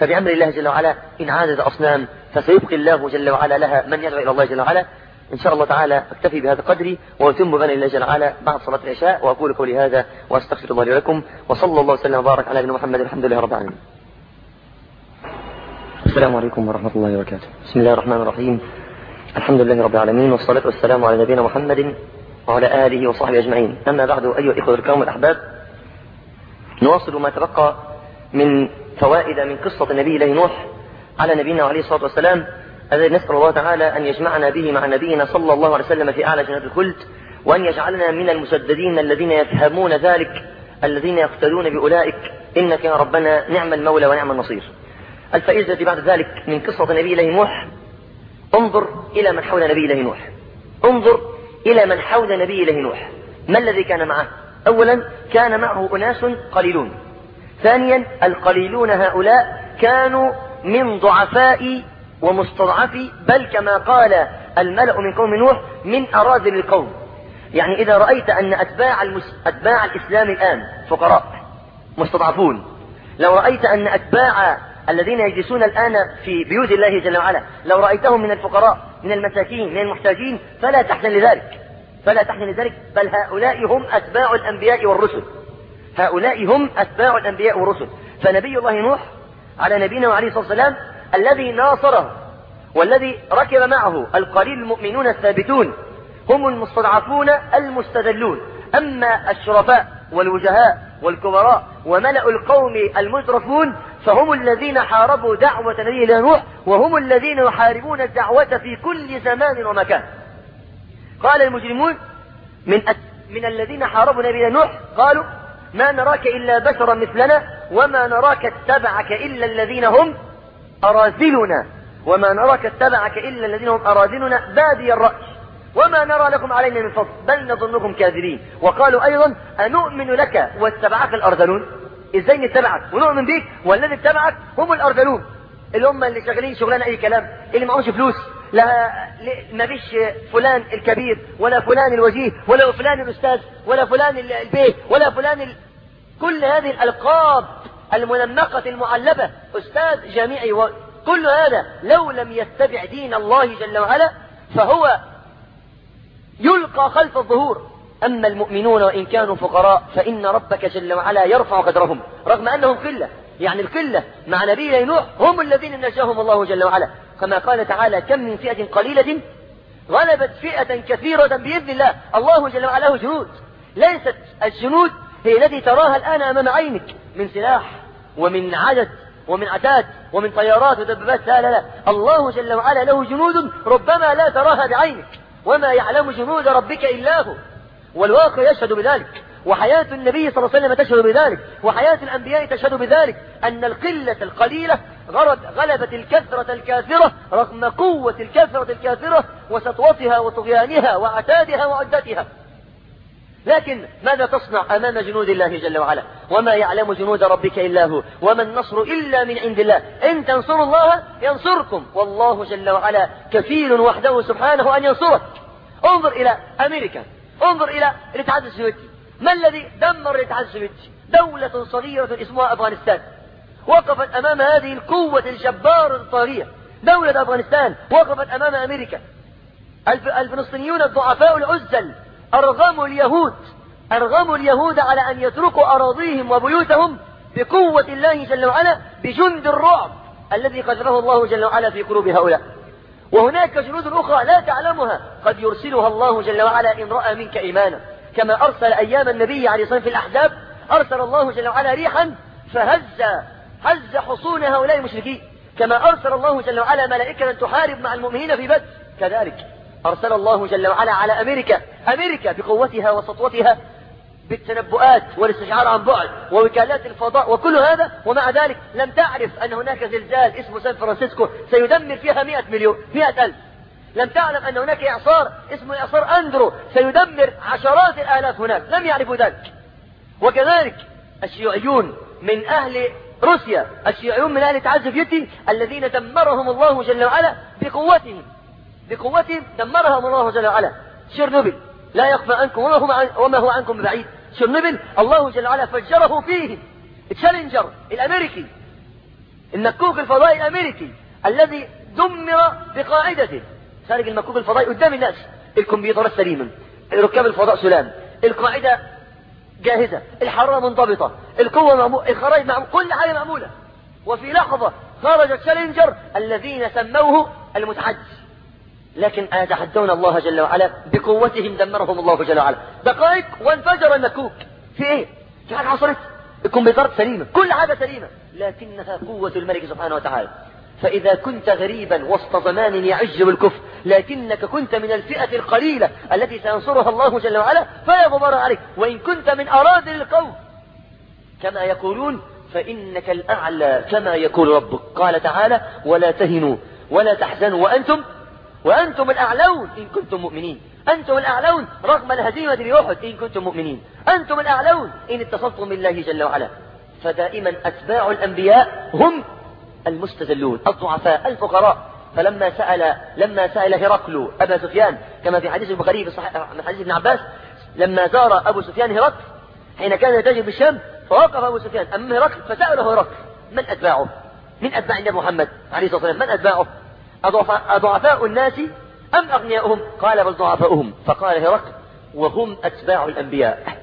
فبأمر الله جل وعلا إن عادت أصنام فسيبقي الله جل وعلا لها من يدعو إلى الله جل وعلا. إن شاء الله تعالى أكتفي بهذا قدري وأتم بني الله جل وعلا بعد صلاة العشاء وأقول قولي هذا وأستغفر الله لي ولكم وصلى الله وسلم وبارك على نبينا محمد الحمد لله رب العالمين. السلام عليكم ورحمة الله وبركاته. بسم الله الرحمن الرحيم. الحمد لله رب العالمين والصلاة والسلام على نبينا محمد وعلى آله وصحبه أجمعين. أما بعد أيها الإخوة الكرام الأحباب نواصل ما تبقى من فوائد من قصة النبي الله نوح على نبينا عليه الصلاة والسلام. الذي نسأل الله تعالى أن يجمعنا به مع نبينا صلى الله عليه وسلم في أعلى جنات الخلد وأن يجعلنا من المسددين الذين يفهمون ذلك الذين يقتدون بأولئك. إنك يا ربنا نعم المولى ونعم النصير. الفائدة بعد ذلك من قصة نبي الله نوح انظر إلى من حول نبي الله نوح. انظر إلى من حول نبي الله نوح. ما الذي كان معه؟ أولا كان معه أناس قليلون. ثانيا القليلون هؤلاء كانوا من ضعفاء ومستضعفي بل كما قال الملأ من قوم نوح من أراذل القوم. يعني إذا رأيت أن أتباع, المس... أتباع الإسلام الآن فقراء مستضعفون لو رأيت أن أتباع الذين يجلسون الآن في بيوت الله جل وعلا. لو رأيتهم من الفقراء من المساكين من المحتاجين فلا تحزن لذلك. فلا تحزن لذلك. بل هؤلاء هم أتباع الأنبياء والرسل. هؤلاء هم أتباع الأنبياء والرسل. فنبي الله نوح على نبينا وعليه الصلاة والسلام الذي ناصره والذي ركب معه القليل المؤمنون الثابتون هم المستضعفون المستذلون. أما الشرفاء والوجهاء والكبراء وملأ القوم المترفون فهم الذين حاربوا دعوة نبي نوح وهم الذين يحاربون الدعوة في كل زمان ومكان. قال المجرمون من من الذين حاربوا نبي نوح قالوا ما نراك إلا بشرا مثلنا وما نراك اتبعك إلا الذين هم أراذلنا وما نراك اتبعك إلا الذين هم أراذلنا بادي الرأي. وما نرى لكم علينا من فضل بل نظنكم كاذبين. وقالوا أيضا أنؤمن لك واتبعك الأرذلون؟ إزاي نتبعك؟ ونؤمن بيك والذي اتبعك هم الأرذلون. اللي هم اللي شغالين شغلانة أي كلام. اللي معهمش فلوس. لا ما فيش فلان الكبير ولا فلان الوجيه ولا فلان الأستاذ ولا فلان البيه ولا فلان ال... كل هذه الألقاب المنمقة المعلبة. أستاذ جامعي وكل هذا لو لم يتبع دين الله جل وعلا فهو يلقى خلف الظهور. أما المؤمنون وإن كانوا فقراء فإن ربك جل وعلا يرفع قدرهم رغم أنهم قلة يعني القلة مع نبي نوح هم الذين نجاهم الله جل وعلا. كما قال تعالى كم من فئة قليلة غلبت فئة كثيرة بإذن الله. الله جل وعلا له جنود. ليست الجنود هي التي تراها الآن أمام عينك من سلاح ومن عدد ومن عتاد ومن طيارات ودبابات. لا لا لا. الله جل وعلا له جنود ربما لا تراها بعينك وما يعلم جنود ربك إلا هو. والواقع يشهد بذلك وحياة النبي صلى الله عليه وسلم تشهد بذلك وحياة الأنبياء تشهد بذلك أن القلة القليلة غرد غلبت الكثرة الكاثرة رغم قوة الكثرة الكاثرة وسطوتها وطغيانها وعتادها وعدتها لكن ماذا تصنع أمام جنود الله جل وعلا؟ وما يعلم جنود ربك إلا هو وما النصر إلا من عند الله. إن تنصروا الله ينصركم. والله جل وعلا كفيل وحده سبحانه أن ينصرك. انظر إلى أمريكا. انظر إلى الاتحاد السوفيتي. ما الذي دمر الاتحاد السوفيتي؟ دولة صغيرة اسمها أفغانستان. وقفت أمام هذه القوة الجبارة الطاغية. دولة أفغانستان وقفت أمام أمريكا. الفلسطينيون الضعفاء العزل أرغموا اليهود. أرغموا اليهود على أن يتركوا أراضيهم وبيوتهم بقوة الله جل وعلا بجند الرعب الذي قذفه الله جل وعلا في قلوب هؤلاء. وهناك جنود أخرى لا تعلمها. قد يرسلها الله جل وعلا إن رأى منك إيمانا. كما أرسل أيام النبي عليه الصلاة في الأحزاب أرسل الله جل وعلا ريحا فهز هز حصون هؤلاء المشركين. كما أرسل الله جل وعلا ملائكة تحارب مع المؤمنين في بدر. كذلك أرسل الله جل وعلا على أمريكا أمريكا بقوتها وسطوتها بالتنبؤات والاستشعار عن بعد ووكالات الفضاء وكل هذا ومع ذلك لم تعرف أن هناك زلزال اسمه سان فرانسيسكو سيدمر فيها مئة مليون مئة ألف. لم تعلم أن هناك إعصار اسمه إعصار أندرو سيدمر عشرات الآلاف هناك لم يعرفوا ذلك. وكذلك الشيوعيون من أهل روسيا الشيوعيون من أهل السوفيتي الذين دمرهم الله جل وعلا بقوتهم بقوتهم دمرهم الله جل وعلا. شرنوبل لا يخفى عنكم وما هو, وما هو عنكم ببعيد شرنوبل الله جل وعلا فجره فيه. تشالنجر الأمريكي. المكوك الفضائي الأمريكي الذي دمر بقاعدته. خارج المكوك الفضائي قدام الناس. الكمبيوترات سليما ركاب الفضاء سلام. القاعدة جاهزة. الحرارة منضبطة. القوة معمولة الخرائط معمولة كل حاجة معمولة. وفي لحظة خرج تشالنجر الذين سموه المتحدث. لكن يتحدون الله جل وعلا بقوتهم دمرهم الله جل وعلا. دقائق وانفجر المكوك. في إيه؟ في حاجة حصلت؟ الكمبيوترات سليمة. كل حاجة سليمة. لكنها قوة الملك سبحانه وتعالى. فإذا كنت غريبا وسط زمان يعج بالكفر لكنك كنت من الفئة القليلة التي سينصرها الله جل وعلا فلا غبار عليك. وإن كنت من أراضي القوم. كما يقولون فإنك الأعلى كما يقول ربك. قال تعالى ولا تهنوا ولا تحزنوا وأنتم وأنتم الأعلون إن كنتم مؤمنين. أنتم الأعلون رغم الهزيمة لأحد إن كنتم مؤمنين. أنتم الأعلون إن اتصلتم بالله جل وعلا. فدائما أتباع الأنبياء هم المستذلون الضعفاء الفقراء. فلما سأل لما سأل هرقل أبا سفيان كما في حديث البخاري في صحيح حديث ابن عباس لما زار أبو سفيان هرقل حين كان يتجه بالشام فوقف أبو سفيان. أمام هرقل فسأله هرقل من أتباعه؟ من أتباع النبي محمد عليه الصلاة والسلام من أتباعه؟ أضعفاء الناس أم أغنياؤهم؟ قال بل ضعفاؤهم. فقال هرقل وهم أتباع الأنبياء.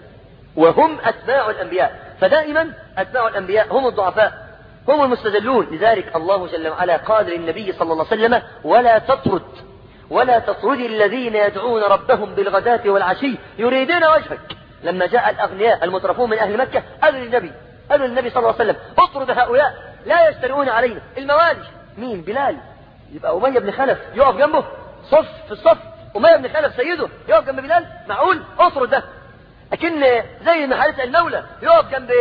وهم أتباع الأنبياء. فدائما أتباع الأنبياء هم الضعفاء هم المستذلون. لذلك الله جل وعلا قال للنبي صلى الله عليه وسلم ولا تطرد ولا تطرد الذين يدعون ربهم بالغداة والعشي يريدون وجهك. لما جاء الأغنياء المترفون من أهل مكة قالوا للنبي قالوا للنبي صلى الله عليه وسلم اطرد هؤلاء لا يشترون علينا الموالي مين؟ بلال. يبقى أمية بن خلف يقف جنبه. صف في الصف. أمية بن خلف سيده يقف جنب بلال. معقول؟ اطرد ده. أكن زي ما حارس المولى يقف جنب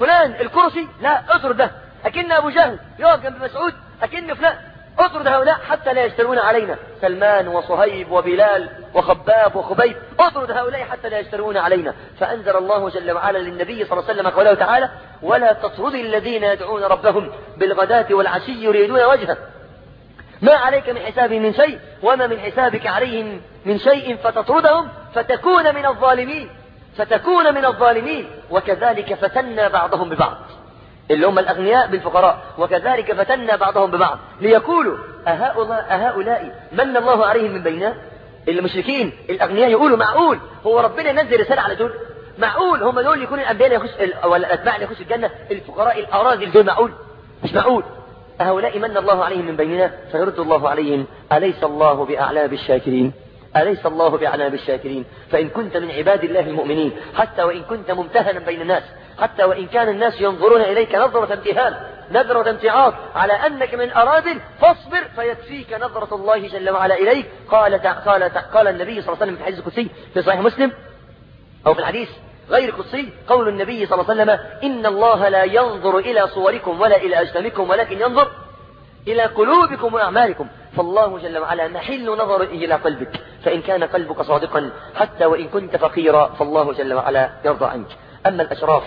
فلان الكرسي؟ لا اطرد ده. أكن أبو جهل يقف جنب مسعود؟ أكن فلان. اطرد هؤلاء حتى لا يشترون علينا. سلمان وصهيب وبلال وخباب وخبيب. اطرد هؤلاء حتى لا يشترون علينا. فأنزل الله جل وعلا للنبي صلى الله عليه وسلم قوله تعالى ولا تطرد الذين يدعون ربهم بالغداة والعشي يريدون وجهه. ما عليك من حساب من شيء وما من حسابك عليهم من شيء فتطردهم فتكون من الظالمين فتكون من الظالمين. وكذلك فتنا بعضهم ببعض. اللي هم الأغنياء بالفقراء وكذلك فتنا بعضهم ببعض. ليقولوا أهؤلاء, أهؤلاء من الله عليهم من بيننا؟ المشركين الأغنياء يقولوا معقول هو ربنا ينزل رسالة على دول؟ معقول هم دول يكونوا الأنبياء يخش ولا الأتباع اللي يخش الجنة؟ الفقراء الأراذل دول معقول؟ مش معقول. أهؤلاء من الله عليهم من بيننا؟ فيرد الله عليهم أليس الله بأعلى بالشاكرين؟ أليس الله بأعلى بالشاكرين؟ فإن كنت من عباد الله المؤمنين حتى وإن كنت ممتهنا بين الناس حتى وإن كان الناس ينظرون إليك نظرة امتهان نظرة امتعاض على أنك من أراد فاصبر فيكفيك نظرة الله جل وعلا إليك. قال قال قال النبي صلى الله عليه وسلم في الحديث القدسي في صحيح مسلم أو في الحديث غير قدسي قول النبي صلى الله عليه وسلم إن الله لا ينظر إلى صوركم ولا إلى أجسامكم ولكن ينظر إلى قلوبكم وأعمالكم. فالله جل وعلا محل نظر إلى قلبك فإن كان قلبك صادقا حتى وإن كنت فقيرا فالله جل وعلا يرضى عنك. أما الأشراف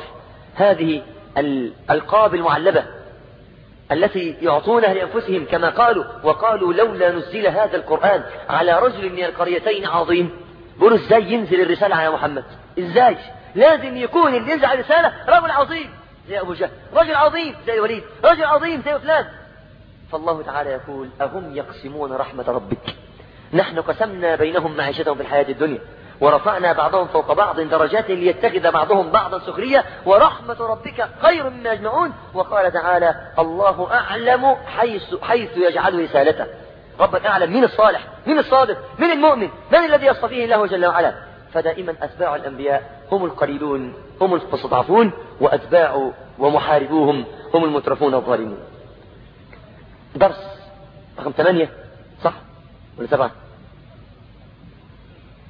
هذه الألقاب المعلبة التي يعطونها لأنفسهم كما قالوا وقالوا لولا نزل هذا القرآن على رجل من القريتين عظيم. بيقولوا إزاي ينزل الرسالة على محمد؟ إزاي؟ لازم يكون اللي ينزل الرسالة رجل عظيم. زي أبو جهل رجل عظيم زي الوليد رجل عظيم زي فلان. فالله تعالى يقول أهم يقسمون رحمة ربك؟ نحن قسمنا بينهم معيشتهم في الحياة الدنيا ورفعنا بعضهم فوق بعض درجات ليتخذ بعضهم بعضا سخرية ورحمة ربك خير مما يجمعون. وقال تعالى الله أعلم حيث, حيث يجعل رسالته. ربك أعلم من الصالح من الصادق من المؤمن من الذي يصطفيه الله جل وعلا. فدائما أتباع الأنبياء هم القليلون هم المستضعفون وأتباع ومحاربوهم هم المترفون الظالمون. درس رقم ثمانية صح؟ ولا سبعة؟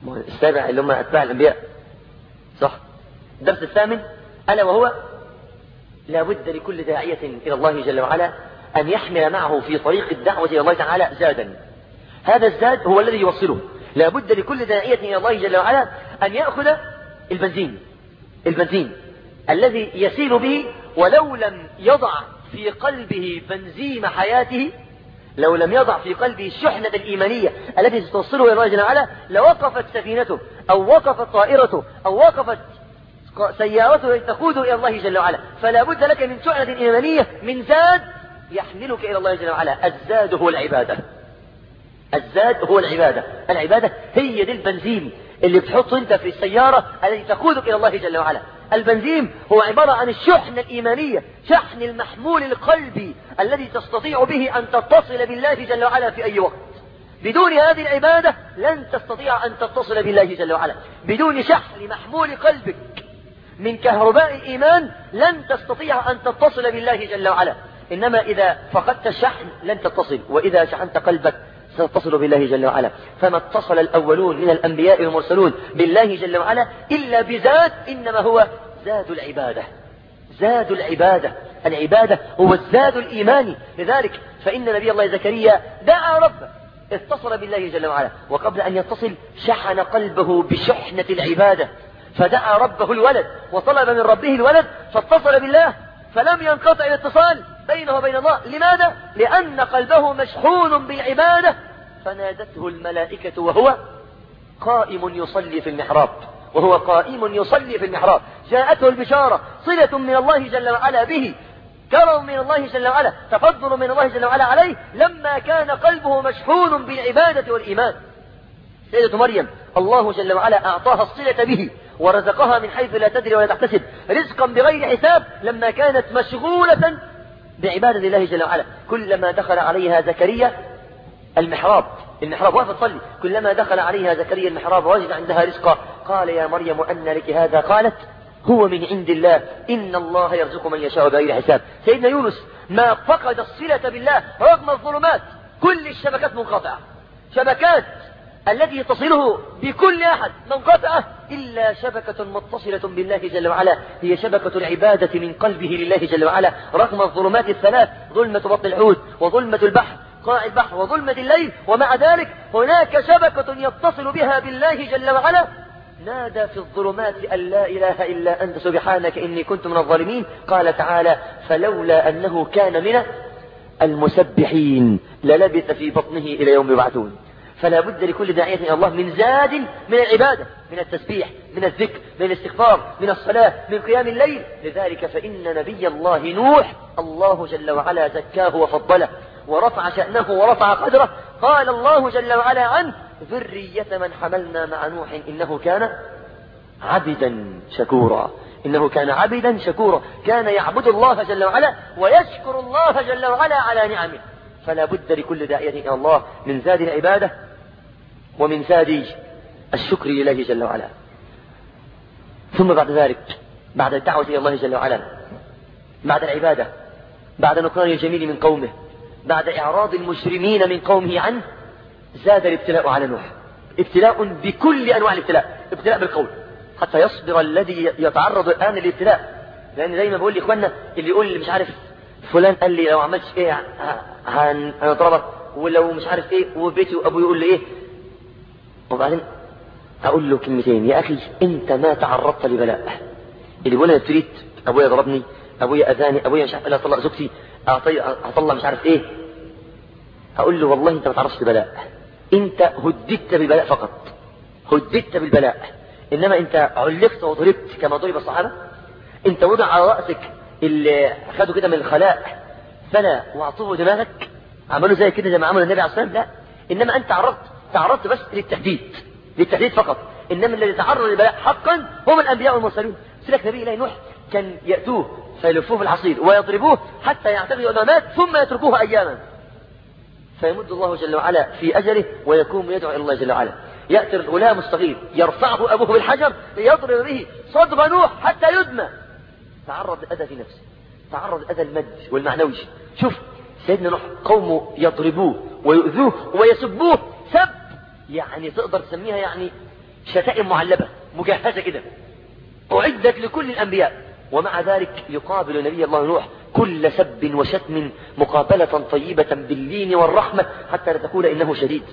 السابع اللي هم أتباع الأنبياء. صح؟ الدرس الثامن ألا وهو لا بد لكل داعية إلى الله جل وعلا أن يحمل معه في طريق الدعوة إلى الله تعالى زادا. هذا الزاد هو الذي يوصله. لا بد لكل داعية إلى الله جل وعلا أن يأخذ البنزين البنزين الذي يسير به ولو لم يضع في قلبه بنزين حياته لو لم يضع في قلبه الشحنة الإيمانية التي ستوصله إلى الله جل وعلا لوقفت سفينته أو وقفت طائرته أو وقفت سيارته تقود إلى الله جل وعلا فلا بد لك من شحنة إيمانية من زاد يحملك إلى الله جل وعلا الزاد هو العبادة. الزاد هو العبادة. العبادة هي دي البنزين اللي بتحطه انت في السيارة التي تقودك إلى الله جل وعلا. البنزين هو عبارة عن الشحنة الإيمانية شحن المحمول القلبي الذي تستطيع به أن تتصل بالله جل وعلا في أي وقت. بدون هذه العبادة لن تستطيع أن تتصل بالله جل وعلا. بدون شحن محمول قلبك من كهرباء الإيمان لن تستطيع أن تتصل بالله جل وعلا. إنما إذا فقدت الشحن لن تتصل وإذا شحنت قلبك ستصل بالله جل وعلا. فما اتصل الأولون من الأنبياء والمرسلون بالله جل وعلا إلا بزاد إنما هو زاد العبادة. زاد العبادة. العبادة هو الزاد الإيماني لذلك فإن نبي الله زكريا دعا ربه اتصل بالله جل وعلا. وقبل أن يتصل شحن قلبه بشحنة العبادة. فدعا ربه الولد وطلب من ربه الولد فاتصل بالله فلم ينقطع الاتصال بينه وبين الله. لماذا؟ لأن قلبه مشحون بالعبادة. فنادته الملائكة وهو قائم يصلي في المحراب. وهو قائم يصلي في المحراب. جاءته البشارة. صلة من الله جل وعلا به. كرم من الله جل وعلا. تفضل من الله جل وعلا عليه. لما كان قلبه مشحون بالعبادة والإيمان. سيدة مريم. الله جل وعلا أعطاها الصلة به. ورزقها من حيث لا تدري ولا تحتسب. رزقا بغير حساب لما كانت مشغولة بعبادة الله جل وعلا. كلما دخل عليها زكريا المحراب. المحراب واقف تصلي. كلما دخل عليها زكريا المحراب وجد عندها رزقا. قال يا مريم أن لك هذا؟ قالت هو من عند الله. إن الله يرزق من يشاء بغير حساب. سيدنا يونس ما فقد الصلة بالله رغم الظلمات. كل الشبكات منقطعة. شبكات التي تصله بكل أحد. منقطعة إلا شبكة متصلة بالله جل وعلا. هي شبكة العبادة من قلبه لله جل وعلا. رغم الظلمات الثلاث ظلمة بطن الحوت وظلمة البحر قاع البحر وظلمة الليل. ومع ذلك هناك شبكة يتصل بها بالله جل وعلا. نادى في الظلمات أن لا إله إلا أنت سبحانك إني كنت من الظالمين. قال تعالى فلولا أنه كان من المسبحين للبث في بطنه إلى يوم يبعثون. فلا بد لكل داعية إلى الله من زاد من العبادة من التسبيح من الذكر من الاستغفار من الصلاة من قيام الليل. لذلك فإن نبي الله نوح الله جل وعلا زكاه وفضله ورفع شأنه ورفع قدره. قال الله جل وعلا عنه ذرية من حملنا مع نوح إنه كان عبدا شكورا. إنه كان عبدا شكورا. كان يعبد الله جل وعلا ويشكر الله جل وعلا على نعمه. فلا بد لكل داعية إلى الله من زاد العبادة ومن زاد الشكر لله جل وعلا. ثم بعد ذلك بعد الدعوة إلى الله جل وعلا بعد العبادة بعد نكران الجميل من قومه بعد إعراض المجرمين من قومه عنه زاد الابتلاء على نوح. ابتلاء بكل أنواع الابتلاء ابتلاء بالقول حتى يصبر الذي يتعرض الآن للابتلاء. لأن زي ما بقول لإخواننا اللي يقول مش عارف فلان قال لي لو عملتش إيه هنضربك ولو مش عارف إيه وبيتي وابوي يقول لي إيه وبعدين أقول له كلمتين يا أخي أنت ما تعرضت لبلاء. اللي بيقول أنا ابتليت أبويا ضربني أبويا أذاني أبويا مش عارف لا طلق زوجتي هطلع مش عارف إيه. أقول له والله أنت ما تعرضتش لبلاء. أنت هددت بالبلاء فقط. هددت بالبلاء. إنما أنت علقت وضربت كما ضرب الصحابة. أنت وضع على رأسك اللي خدوا كده من الخلاء. فلا وأعطوه دماغك. عملوا زي كده زي ما عمل النبي عليه الصلاة والسلام. لا إنما أنت تعرضت تعرضت بس للتهديد للتهديد فقط. إنما الذي تعرض للبلاء حقا هم الأنبياء والمرسلون سلك نبي الله نوح كان يأتوه فيلفوه في الحصير ويضربوه حتى يعتقدوا أنه مات ثم يتركوه اياما. فيمد الله جل وعلا في أجله ويكون يدعو إلى الله جل وعلا. يأتي الغلام الصغير يرفعه أبوه بالحجر ليضرب به صدغ نوح حتى يدمى. تعرض للأذى في نفسه. تعرض للأذى المادي والمعنوي. شوف سيدنا نوح قومه يضربوه ويؤذوه ويسبوه. سب يعني تقدر تسميها يعني شتائم معلبة مجهزة كده. أعدت لكل الأنبياء ومع ذلك يقابل نبي الله نوح كل سب وشتم مقابلة طيبة باللين والرحمة حتى لا تقول إنه شديد.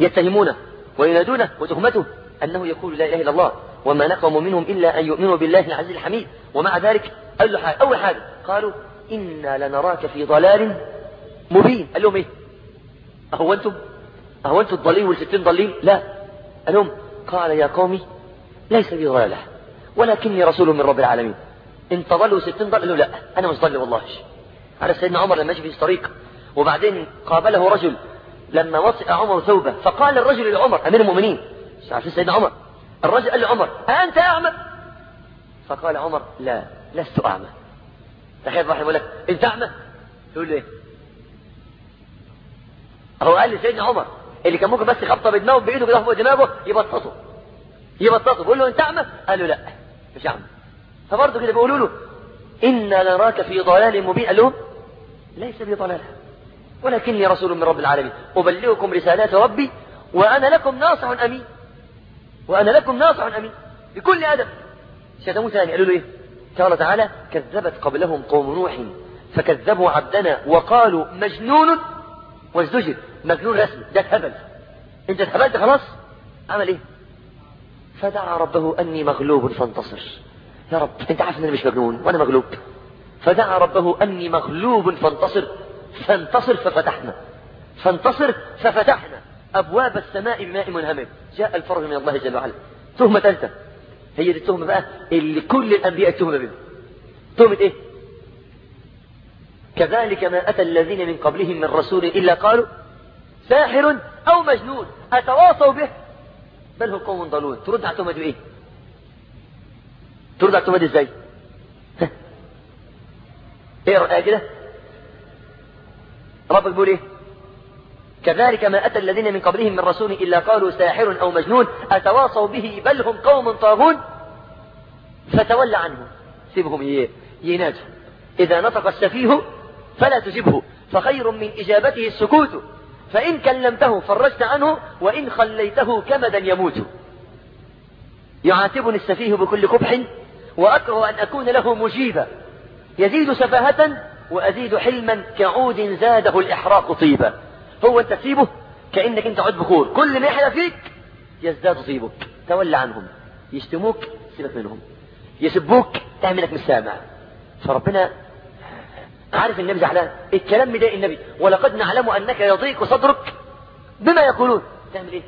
يتهمونه وينادونه وتهمته أنه يقول لا إله إلا الله وما نقموا منهم إلا أن يؤمنوا بالله العزيز الحميد. ومع ذلك قال له حاجة أول حاجة قالوا إنا لنراك في ضلال مبين. قال لهم إيه؟ أهو أنتم أهو أنتم الضالين والستين ضالين لا. قال قال يا قومي ليس بي ضلالة ولكني رسول من رب العالمين. إن تضلوا ستين ضل له لا أنا مش ضل والله. عارف سيدنا عمر لما ماشي في الطريق وبعدين قابله رجل لما وطئ عمر ثوبه فقال الرجل لعمر أمير المؤمنين مش عارفين سيدنا عمر؟ الرجل قال لعمر أنت أعمى فقال عمر لا لست أعمى. تخيل واحد يقول لك أنت أعمى؟ تقول له إيه؟ هو قال لسيدنا عمر اللي كان ممكن بس يخبطه بدماغه بإيده كده فوق دماغه يبططه. يبططه. بيقول له أنت أعمى؟ قال له لا. مش أعمى. فبرضه كده بيقولوا له إنا نراك في ضلال مبين. قال لهم ليس بي ضلال ولكني رسول من رب العالمين. أبلغكم رسالات ربي وأنا لكم ناصح أمين. وأنا لكم ناصح أمين. بكل أدب. شتموه ثاني. قالوا له إيه؟ قال تعالى كذبت قبلهم قوم نوح فكذبوا عبدنا وقالوا مجنون وازدجر. مجنون رسمي. ده اتهبل انت اتهبلت خلاص. عمل إيه؟ فدعا ربه أني مغلوب فانتصر. يا رب أنت عارف ان أنا مش مجنون وأنا مغلوب. فدعا ربه أني مغلوب فانتصر. فانتصر ففتحنا. فانتصر ففتحنا. أبواب السماء بماء منهمر. جاء الفرج من الله جل وعلا. تهمة ثالثة هي دي التهمة بقى اللي كل الأنبياء تهمة بها تهمة إيه؟ كذلك ما أتى الذين من قبلهم من رسول إلا قالوا ساحر أو مجنون أتواصوا به. بل هم قوم ضالون ترد على دي إيه؟ ترد على دي إزاي؟ إيه رأيك كده؟ ربك بيقول إيه؟ كذلك ما أتى الذين من قبلهم من رسول إلا قالوا ساحر أو مجنون أتواصوا به بل هم قوم طاغون. فتول عنهم. سيبهم يناجوا إذا نطق السفيه فلا تجبه فخير من إجابته السكوت. فإن كلمته فرجت عنه وإن خليته كمدا يموت. يعاتبني السفيه بكل قبح وأكره أن أكون له مجيبا. يزيد سفاهة وأزيد حلما كعود زاده الإحراق طيبا. هو أنت تسيبه كأنك أنت عود بخور. كل ما يحلى فيك يزداد طيبك. تولى عنهم. يشتموك سيبك منهم. يسبوك تعملك مش سامع فربنا عارف النبي زعلان؟ الكلام مضايق النبي؟ ولقد نعلم أنك يضيق صدرك بما يقولون. تعمل إيه؟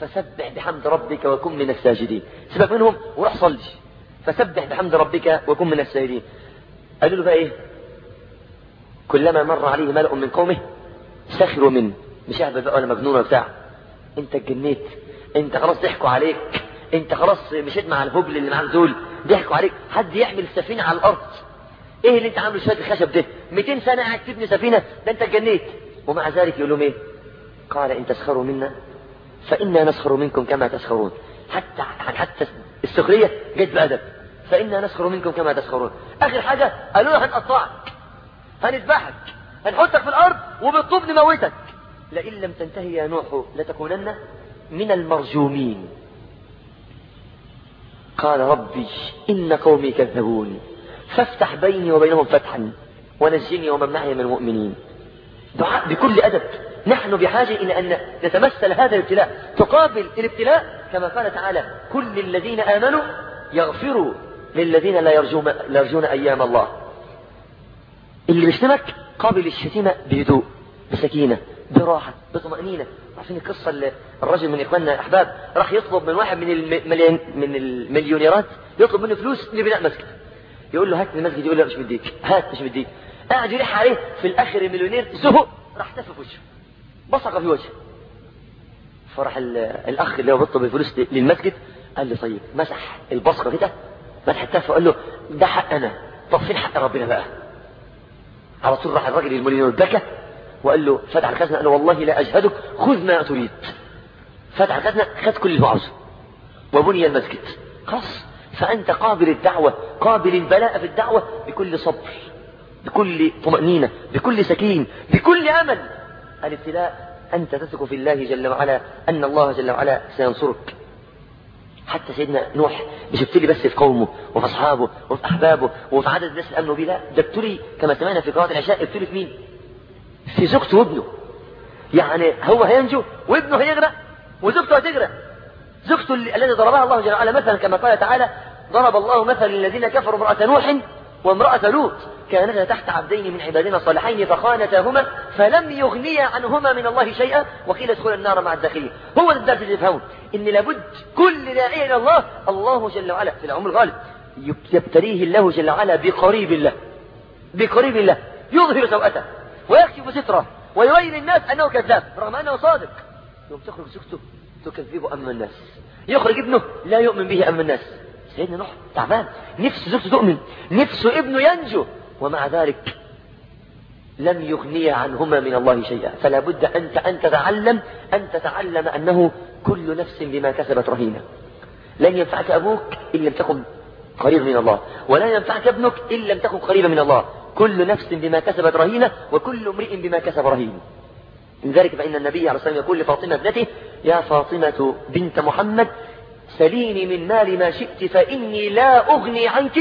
فسبح بحمد ربك وكن من الساجدين. سيبك منهم وروح صلي. فسبح بحمد ربك وكن من الساجدين. قالوا له بقى إيه؟ كلما مر عليه ملأ من قومه سخروا منه. مش اهبل بقى ولا مجنون ولا بتاع. أنت اتجنيت أنت خلاص ضحكوا عليك. أنت خلاص مشيت مع الهبل اللي معاك دول. ضحكوا عليك. حد يحمل السفينه على الأرض. إيه اللي أنت عامله شوية الخشب ده؟ 200 سنة قاعد تبني سفينة؟ ده أنت اتجنيت. ومع ذلك يقول لهم إيه؟ قال إن تسخروا منا فإنا نسخر منكم كما تسخرون. حتى حتى السخرية جت بأدب. فإنا نسخر منكم كما تسخرون. آخر حاجة قالوا له هنقطعك. هنذبحك. هنحطك في الأرض وبالطوب نموتك لئن لم تنتهي يا نوح لتكونن من المرجومين. قال ربي إن قومي كذبون فافتح بيني وبينهم فتحا ونجني ومن معي من المؤمنين. دعاء بكل أدب. نحن بحاجة إلى أن نتمثل هذا الابتلاء. تقابل الابتلاء كما قال تعالى كل الذين آمنوا يغفروا للذين لا يرجون, لا يرجون أيام الله. اللي بيشتمك قابل الشتيمة بهدوء بسكينة براحة بطمأنينة. عارفين القصة الرجل من إخواننا الأحباب راح يطلب من واحد من المليون من المليونيرات يطلب منه فلوس لبناء مسجد. يقول له هات المسجد يقول له مش بديك هات مش بديك قاعد يلح عليه في الآخر المليونير زهق راح تف في وجهه. بصق في وجهه. فرح الأخ اللي هو بيطلب الفلوس للمسجد قال له طيب مسح البصقة كده مسح التف وقال له ده حق أنا. طب فين حق ربنا بقى؟ على طول راح الراجل المليونير بكى وقال له فتح الخزنة قال له والله لا أجهدك خذ ما تريد. فتح الخزنة خذ كل اللي عاوزه. وبني المسجد. خلاص. فأنت قابل الدعوة قابل البلاء في الدعوة بكل صبر بكل طمأنينة بكل سكين بكل أمل. الابتلاء أنت تثق في الله جل وعلا أن الله جل وعلا سينصرك. حتى سيدنا نوح مش ابتلي بس في قومه وفي أصحابه وفي أحبابه وفي عدد الناس اللي آمنوا لا ده ابتلي كما سمعنا في قراءة العشاء ابتلي في مين؟ في زوجته وابنه. يعني هو هينجو وابنه هيغرق وزوجته هتغرق. زوجته الذي ضربها الله جل وعلا مثلا كما قال تعالى ضرب الله مثلا للذين كفروا امرأة نوح وامرأة لوط كانتا تحت عبدين من عبادنا الصالحين فخانتاهما فلم يغنيا عنهما من الله شيئا وقيل ادخل النار مع الداخلين. هو الدرس اللي يفهمه إن لابد كل داعية إلى الله الله جل وعلا. في العمر الغالب يبتليه الله جل وعلا بقريب الله. بقريب الله. يظهر سوءته ويكشف ستره ويبين الناس أنه كذاب رغم أنه صادق. يوم تخرج زوجته تكذبه امام الناس. يخرج ابنه لا يؤمن به امام الناس. سيدنا نوح تعبان. نفسه زوجته تؤمن. نفسه ابنه ينجو. ومع ذلك لم يغني عنهما من الله شيئا. فلا بد أنت أن تتعلم أن تتعلم أنه كل نفس بما كسبت رهينة. لن ينفعك أبوك إن لم تكن قريب من الله. ولا ينفعك ابنك إن لم تكن قريبا من الله. كل نفس بما كسبت رهينة وكل امرئ بما كسب رهين. من ذلك فإن النبي عليه الصلاة والسلام يقول لفاطمة ابنته يا فاطمة بنت محمد سليني من مال ما شئت فإني لا أغني عنك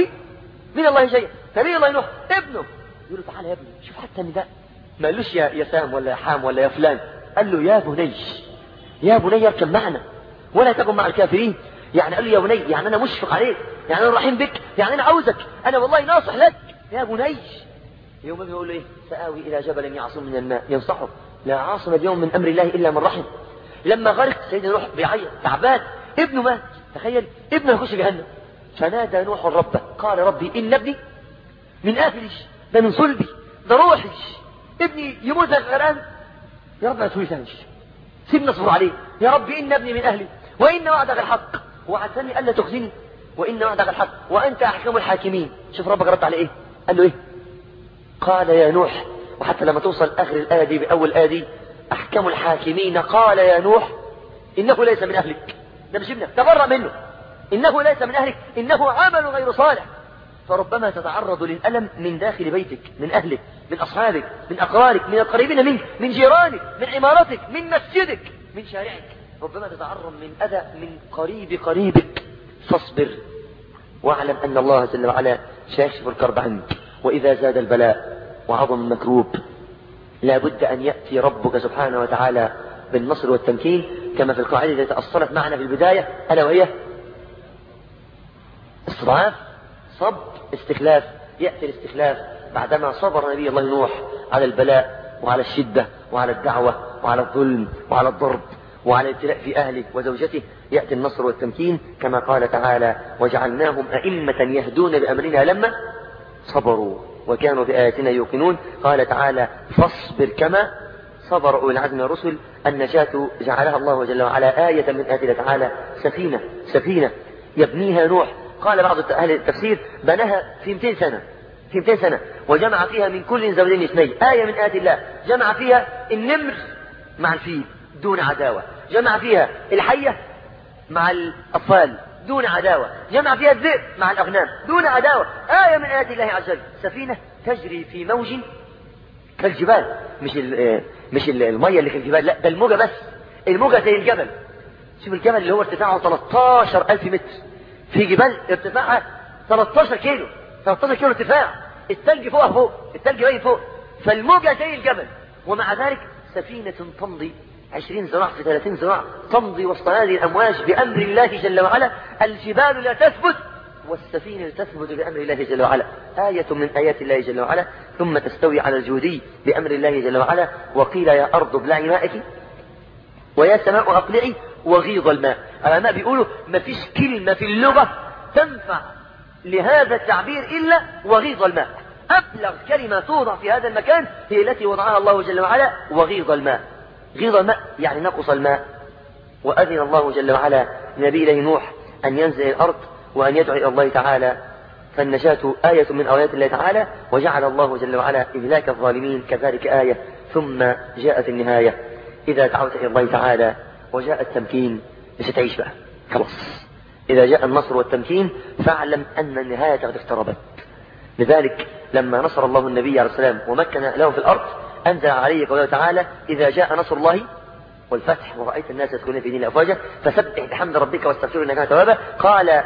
من الله شيئا. نبي الله نوح ابنه. يقول له تعالى يا ابني شوف حتى النداء. ما قالوش يا يا سام ولا يا حام ولا يا فلان. قال له يا بني يا بني اركب معنا ولا تكن مع الكافرين. يعني قال له يا بني يعني أنا مشفق عليك يعني أنا رحيم بك يعني أنا عاوزك. أنا والله ناصح لك. يا بني. يوم يقول له إيه؟ سآوي إلى جبل يعصم من الماء ينصحه. لا عاصم اليوم من أمر الله إلا من رحم. لما غرق سيدنا نوح بيعيط تعبان. ابنه مات. تخيل ابنه يخش جهنم. فنادى نوح ربه قال ربي إن ابني من أهلي ده من صلبي ده روحي ابني يموت غرقان يا رب ما تسويش سيبنا نصبر عليه. يا رب إن ابني من أهلي. وإن وعدك الحق. وعدتني ألا تخزني. وإن وعدك الحق. وأنت أحكم الحاكمين. شوف ربك رد عليه إيه؟ قال له إيه؟ قال يا نوح وحتى لما توصل آخر الآية دي بأول الآية دي أحكم الحاكمين قال يا نوح إنه ليس من أهلك. ده مش ابنك تبرأ منه. إنه ليس من أهلك إنه عمل غير صالح. فربما تتعرض للألم من داخل بيتك من أهلك من أصحابك من أقرارك من القريبين منك من جيرانك من عمارتك من مسجدك من شارعك. ربما تتعرض من أذى من قريب قريبك. فاصبر واعلم أن الله جل وعلا سيكشف الكرب عنك. وإذا زاد البلاء وعظم المكروب لا بد أن يأتي ربك سبحانه وتعالى بالنصر والتمكين كما في القاعدة التي تأصلت معنا في البداية ألا وهي؟ استضعاف صب استخلاف. يأتي الاستخلاف بعدما صبر نبي الله نوح على البلاء وعلى الشدة وعلى الدعوة وعلى الظلم وعلى الضرب وعلى الابتلاء في أهله وزوجته. يأتي النصر والتمكين كما قال تعالى وجعلناهم أئمة يهدون بأمرنا لما صبروا وكانوا بآياتنا يوقنون قال تعالى فاصبر كما صبر أولي العزم من الرسل النجاة جعلها الله جل وعلا آية من آيات الله تعالى سفينة سفينة يبنيها نوح. قال بعض أهل التفسير بناها في 200 سنة في 200 سنة وجمع فيها من كل زوجين اثنين. آية من آيات الله. جمع فيها النمر مع الفيل دون عداوة. جمع فيها الحية مع الأطفال دون عداوة. جمع فيها الذئب مع الأغنام دون عداوة. آية من آيات الله عز وجل. سفينة تجري في موج كالجبال مش ال مش ال المية اللي في الجبال لا ده الموجة بس. الموجة زي الجبل. شوف الجبل اللي هو ارتفاعه 13000 متر. في جبال ارتفاعها 13 كيلو. 13 كيلو ارتفاع. الثلج فوقها فوق. الثلج باين فوق. فالموجة زي الجبل. ومع ذلك سفينة تمضي 20 ذراع في 30 ذراع. تمضي وسط هذه الأمواج بأمر الله جل وعلا. الجبال لا تثبت. والسفينة تثبت بأمر الله جل وعلا. آية من آيات الله جل وعلا. ثم تستوي على الجودي بأمر الله جل وعلا. وقيل يا أرض ابلعي مائك. ويا سماء أقلعي وغيض الماء. العلماء بيقولوا ما فيش كلمة في اللغة تنفع لهذا التعبير إلا وغيض الماء. أبلغ كلمة توضع في هذا المكان هي التي وضعها الله جل وعلا. وغيض الماء. غيض الماء يعني نقص الماء. وأذن الله جل وعلا لنبي نوح أن ينزل الأرض وأن يدعو إلى الله تعالى فالنجاة آية من آيات الله تعالى وجعل الله جل وعلا إهلاك الظالمين كذلك آية ثم جاءت النهاية. إذا دعوت إلى الله تعالى وجاء التمكين مش تعيش بقى؟ خلاص. إذا جاء النصر والتمكين فاعلم أن النهاية قد اقتربت لذلك لما نصر الله النبي عليه السلام ومكن له في الأرض أنزل عليه قوله تعالى إذا جاء نصر الله والفتح ورأيت الناس يدخلون في دين أفواجا فسبح بحمد ربك واستغفره إنك توابا قال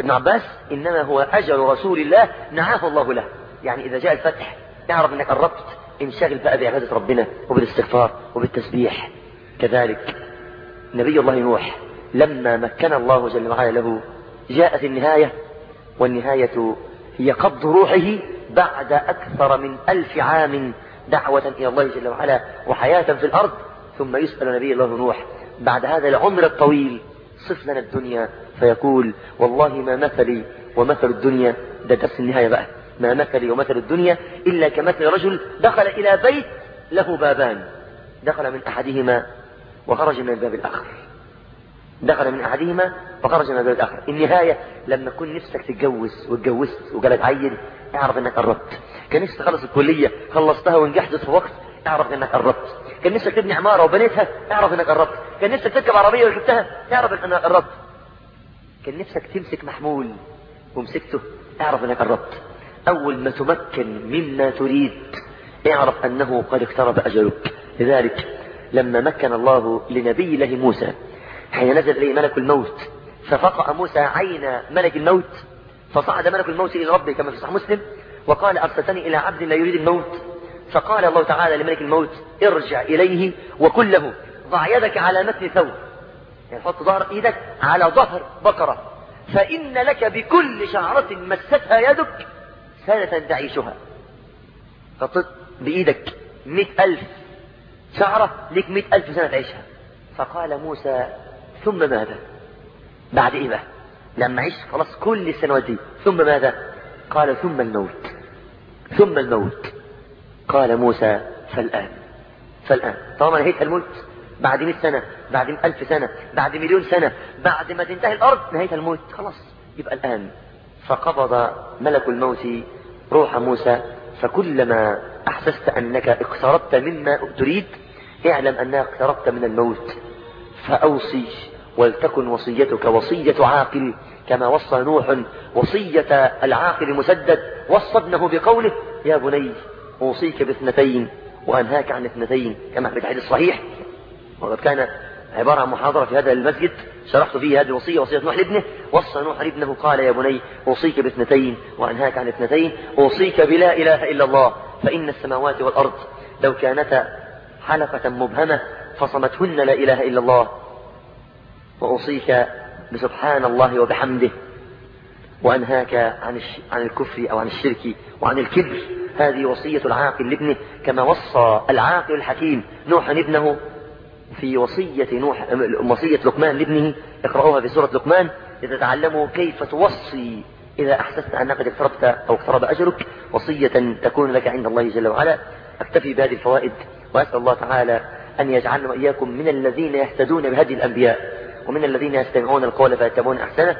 ابن عباس إنما هو أجل رسول الله نعاه الله له. يعني إذا جاء الفتح اعرف أنك قربت انشغل بقى بعبادة ربنا وبالاستغفار وبالتسبيح. كذلك نبي الله نوح لما مكن الله جل وعلا له جاءت النهاية والنهاية هي قبض روحه بعد أكثر من ألف عام دعوة إلى الله جل وعلا وحياة في الأرض ثم يسأل نبي الله نوح بعد هذا العمر الطويل صف لنا الدنيا فيقول والله ما مثلي ومثل الدنيا. ده درس النهاية بقى. ما مثلي ومثل الدنيا إلا كمثل رجل دخل إلى بيت له بابان. دخل من أحدهما وخرج من الباب الآخر. دخل من أحدهما وخرج من الباب الآخر. النهاية لما تكون نفسك تتجوز واتجوزت وجالك عيل اعرف إنك قربت. كان نفسك تخلص الكلية خلصتها ونجحت في وقت اعرف إنك قربت. كان نفسك تبني عمارة وبنيتها اعرف إنك قربت. كان نفسك تركب عربية وركبتها اعرف إنك قربت. كان نفسك تمسك محمول ومسكته اعرف إنك قربت. أول ما تمكن مما تريد اعرف أنه قد اقترب أجلك. لذلك لما مكن الله لنبي الله موسى حين نزل إليه ملك الموت ففقأ موسى عين ملك الموت فصعد ملك الموت إلى ربه كما في صحيح مسلم وقال أرسلتني إلى عبد لا يريد الموت. فقال الله تعالى لملك الموت ارجع إليه وقل له ضع يدك على متن ثوب. يعني حط ظهر إيدك على ظهر بقرة. فإن لك بكل شعرة مستها يدك سنة تعيشها. فطط بإيدك مئة ألف شعرة لك مئة ألف سنة تعيشها. فقال موسى ثم ماذا؟ بعد إيه بقى لما عشت خلاص كل السنوات دي ثم ماذا؟ قال ثم الموت ثم الموت. قال موسى فالآن فالآن. طالما نهيت الموت بعد 100 سنة بعد 1000 سنة بعد مليون سنة بعد ما تنتهي الأرض نهيت الموت خلاص يبقى الآن. فقبض ملك الموت روح موسى فكلما أحسست أنك اقتربت مما تريد اعلم أنك اقتربت من الموت. فأوصي ولتكن وصيتك وصية عاقل كما وصى نوح وصية العاقل مسدد وصى ابنه بقوله يا بني أوصيك باثنتين وأنهاك عن اثنتين كما في الحديث الصحيح. وقد كان عبارة عن محاضرة في هذا المسجد شرحت فيه هذه الوصية وصية نوح لابنه. وصى نوح لابنه قال يا بني أوصيك باثنتين وأنهاك عن اثنتين أوصيك بلا إله إلا الله فإن السماوات والأرض لو كانتا حلقة مبهمة فصمتهن لا إله إلا الله. وأوصيك بسبحان الله وبحمده وأنهاك عن عن الكفر أو عن الشرك وعن الكبر. هذه وصية العاقل لابنه كما وصى العاقل الحكيم نوحا ابنه في وصية نوح وصية لقمان لابنه. اقرأوها في سورة لقمان. لتتعلموا كيف توصي إذا أحسست أنك قد اقتربت أو اقترب أجرك وصية تكون لك عند الله جل وعلا. أكتفي بهذه الفوائد وأسأل الله تعالى أن يجعلنا وإياكم من الذين يهتدون بهدي الأنبياء ومن الذين يستمعون القول فيتبعون أحسنه.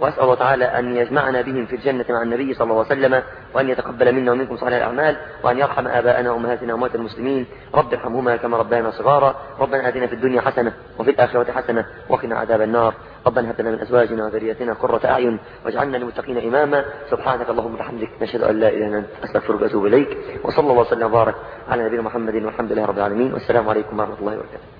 وأسأل الله تعالى أن يجمعنا بهم في الجنة مع النبي صلى الله عليه وسلم وأن يتقبل منا ومنكم صالح الأعمال وأن يرحم آباءنا وأمهاتنا وأموات المسلمين. رب ارحمهما كما ربينا صغارا. ربنا آتنا في الدنيا حسنة وفي الآخرة حسنة وقنا عذاب النار. ربنا هب لنا من أزواجنا وذريتنا قرة أعين واجعلنا للمتقين إماما. سبحانك اللهم وبحمدك نشهد أن لا إله إلا أنت أستغفرك وأتوب إليك. وصلى الله وسلم وبارك على نبينا محمد والحمد لله رب العالمين. والسلام عليكم ورحمة الله وبركاته.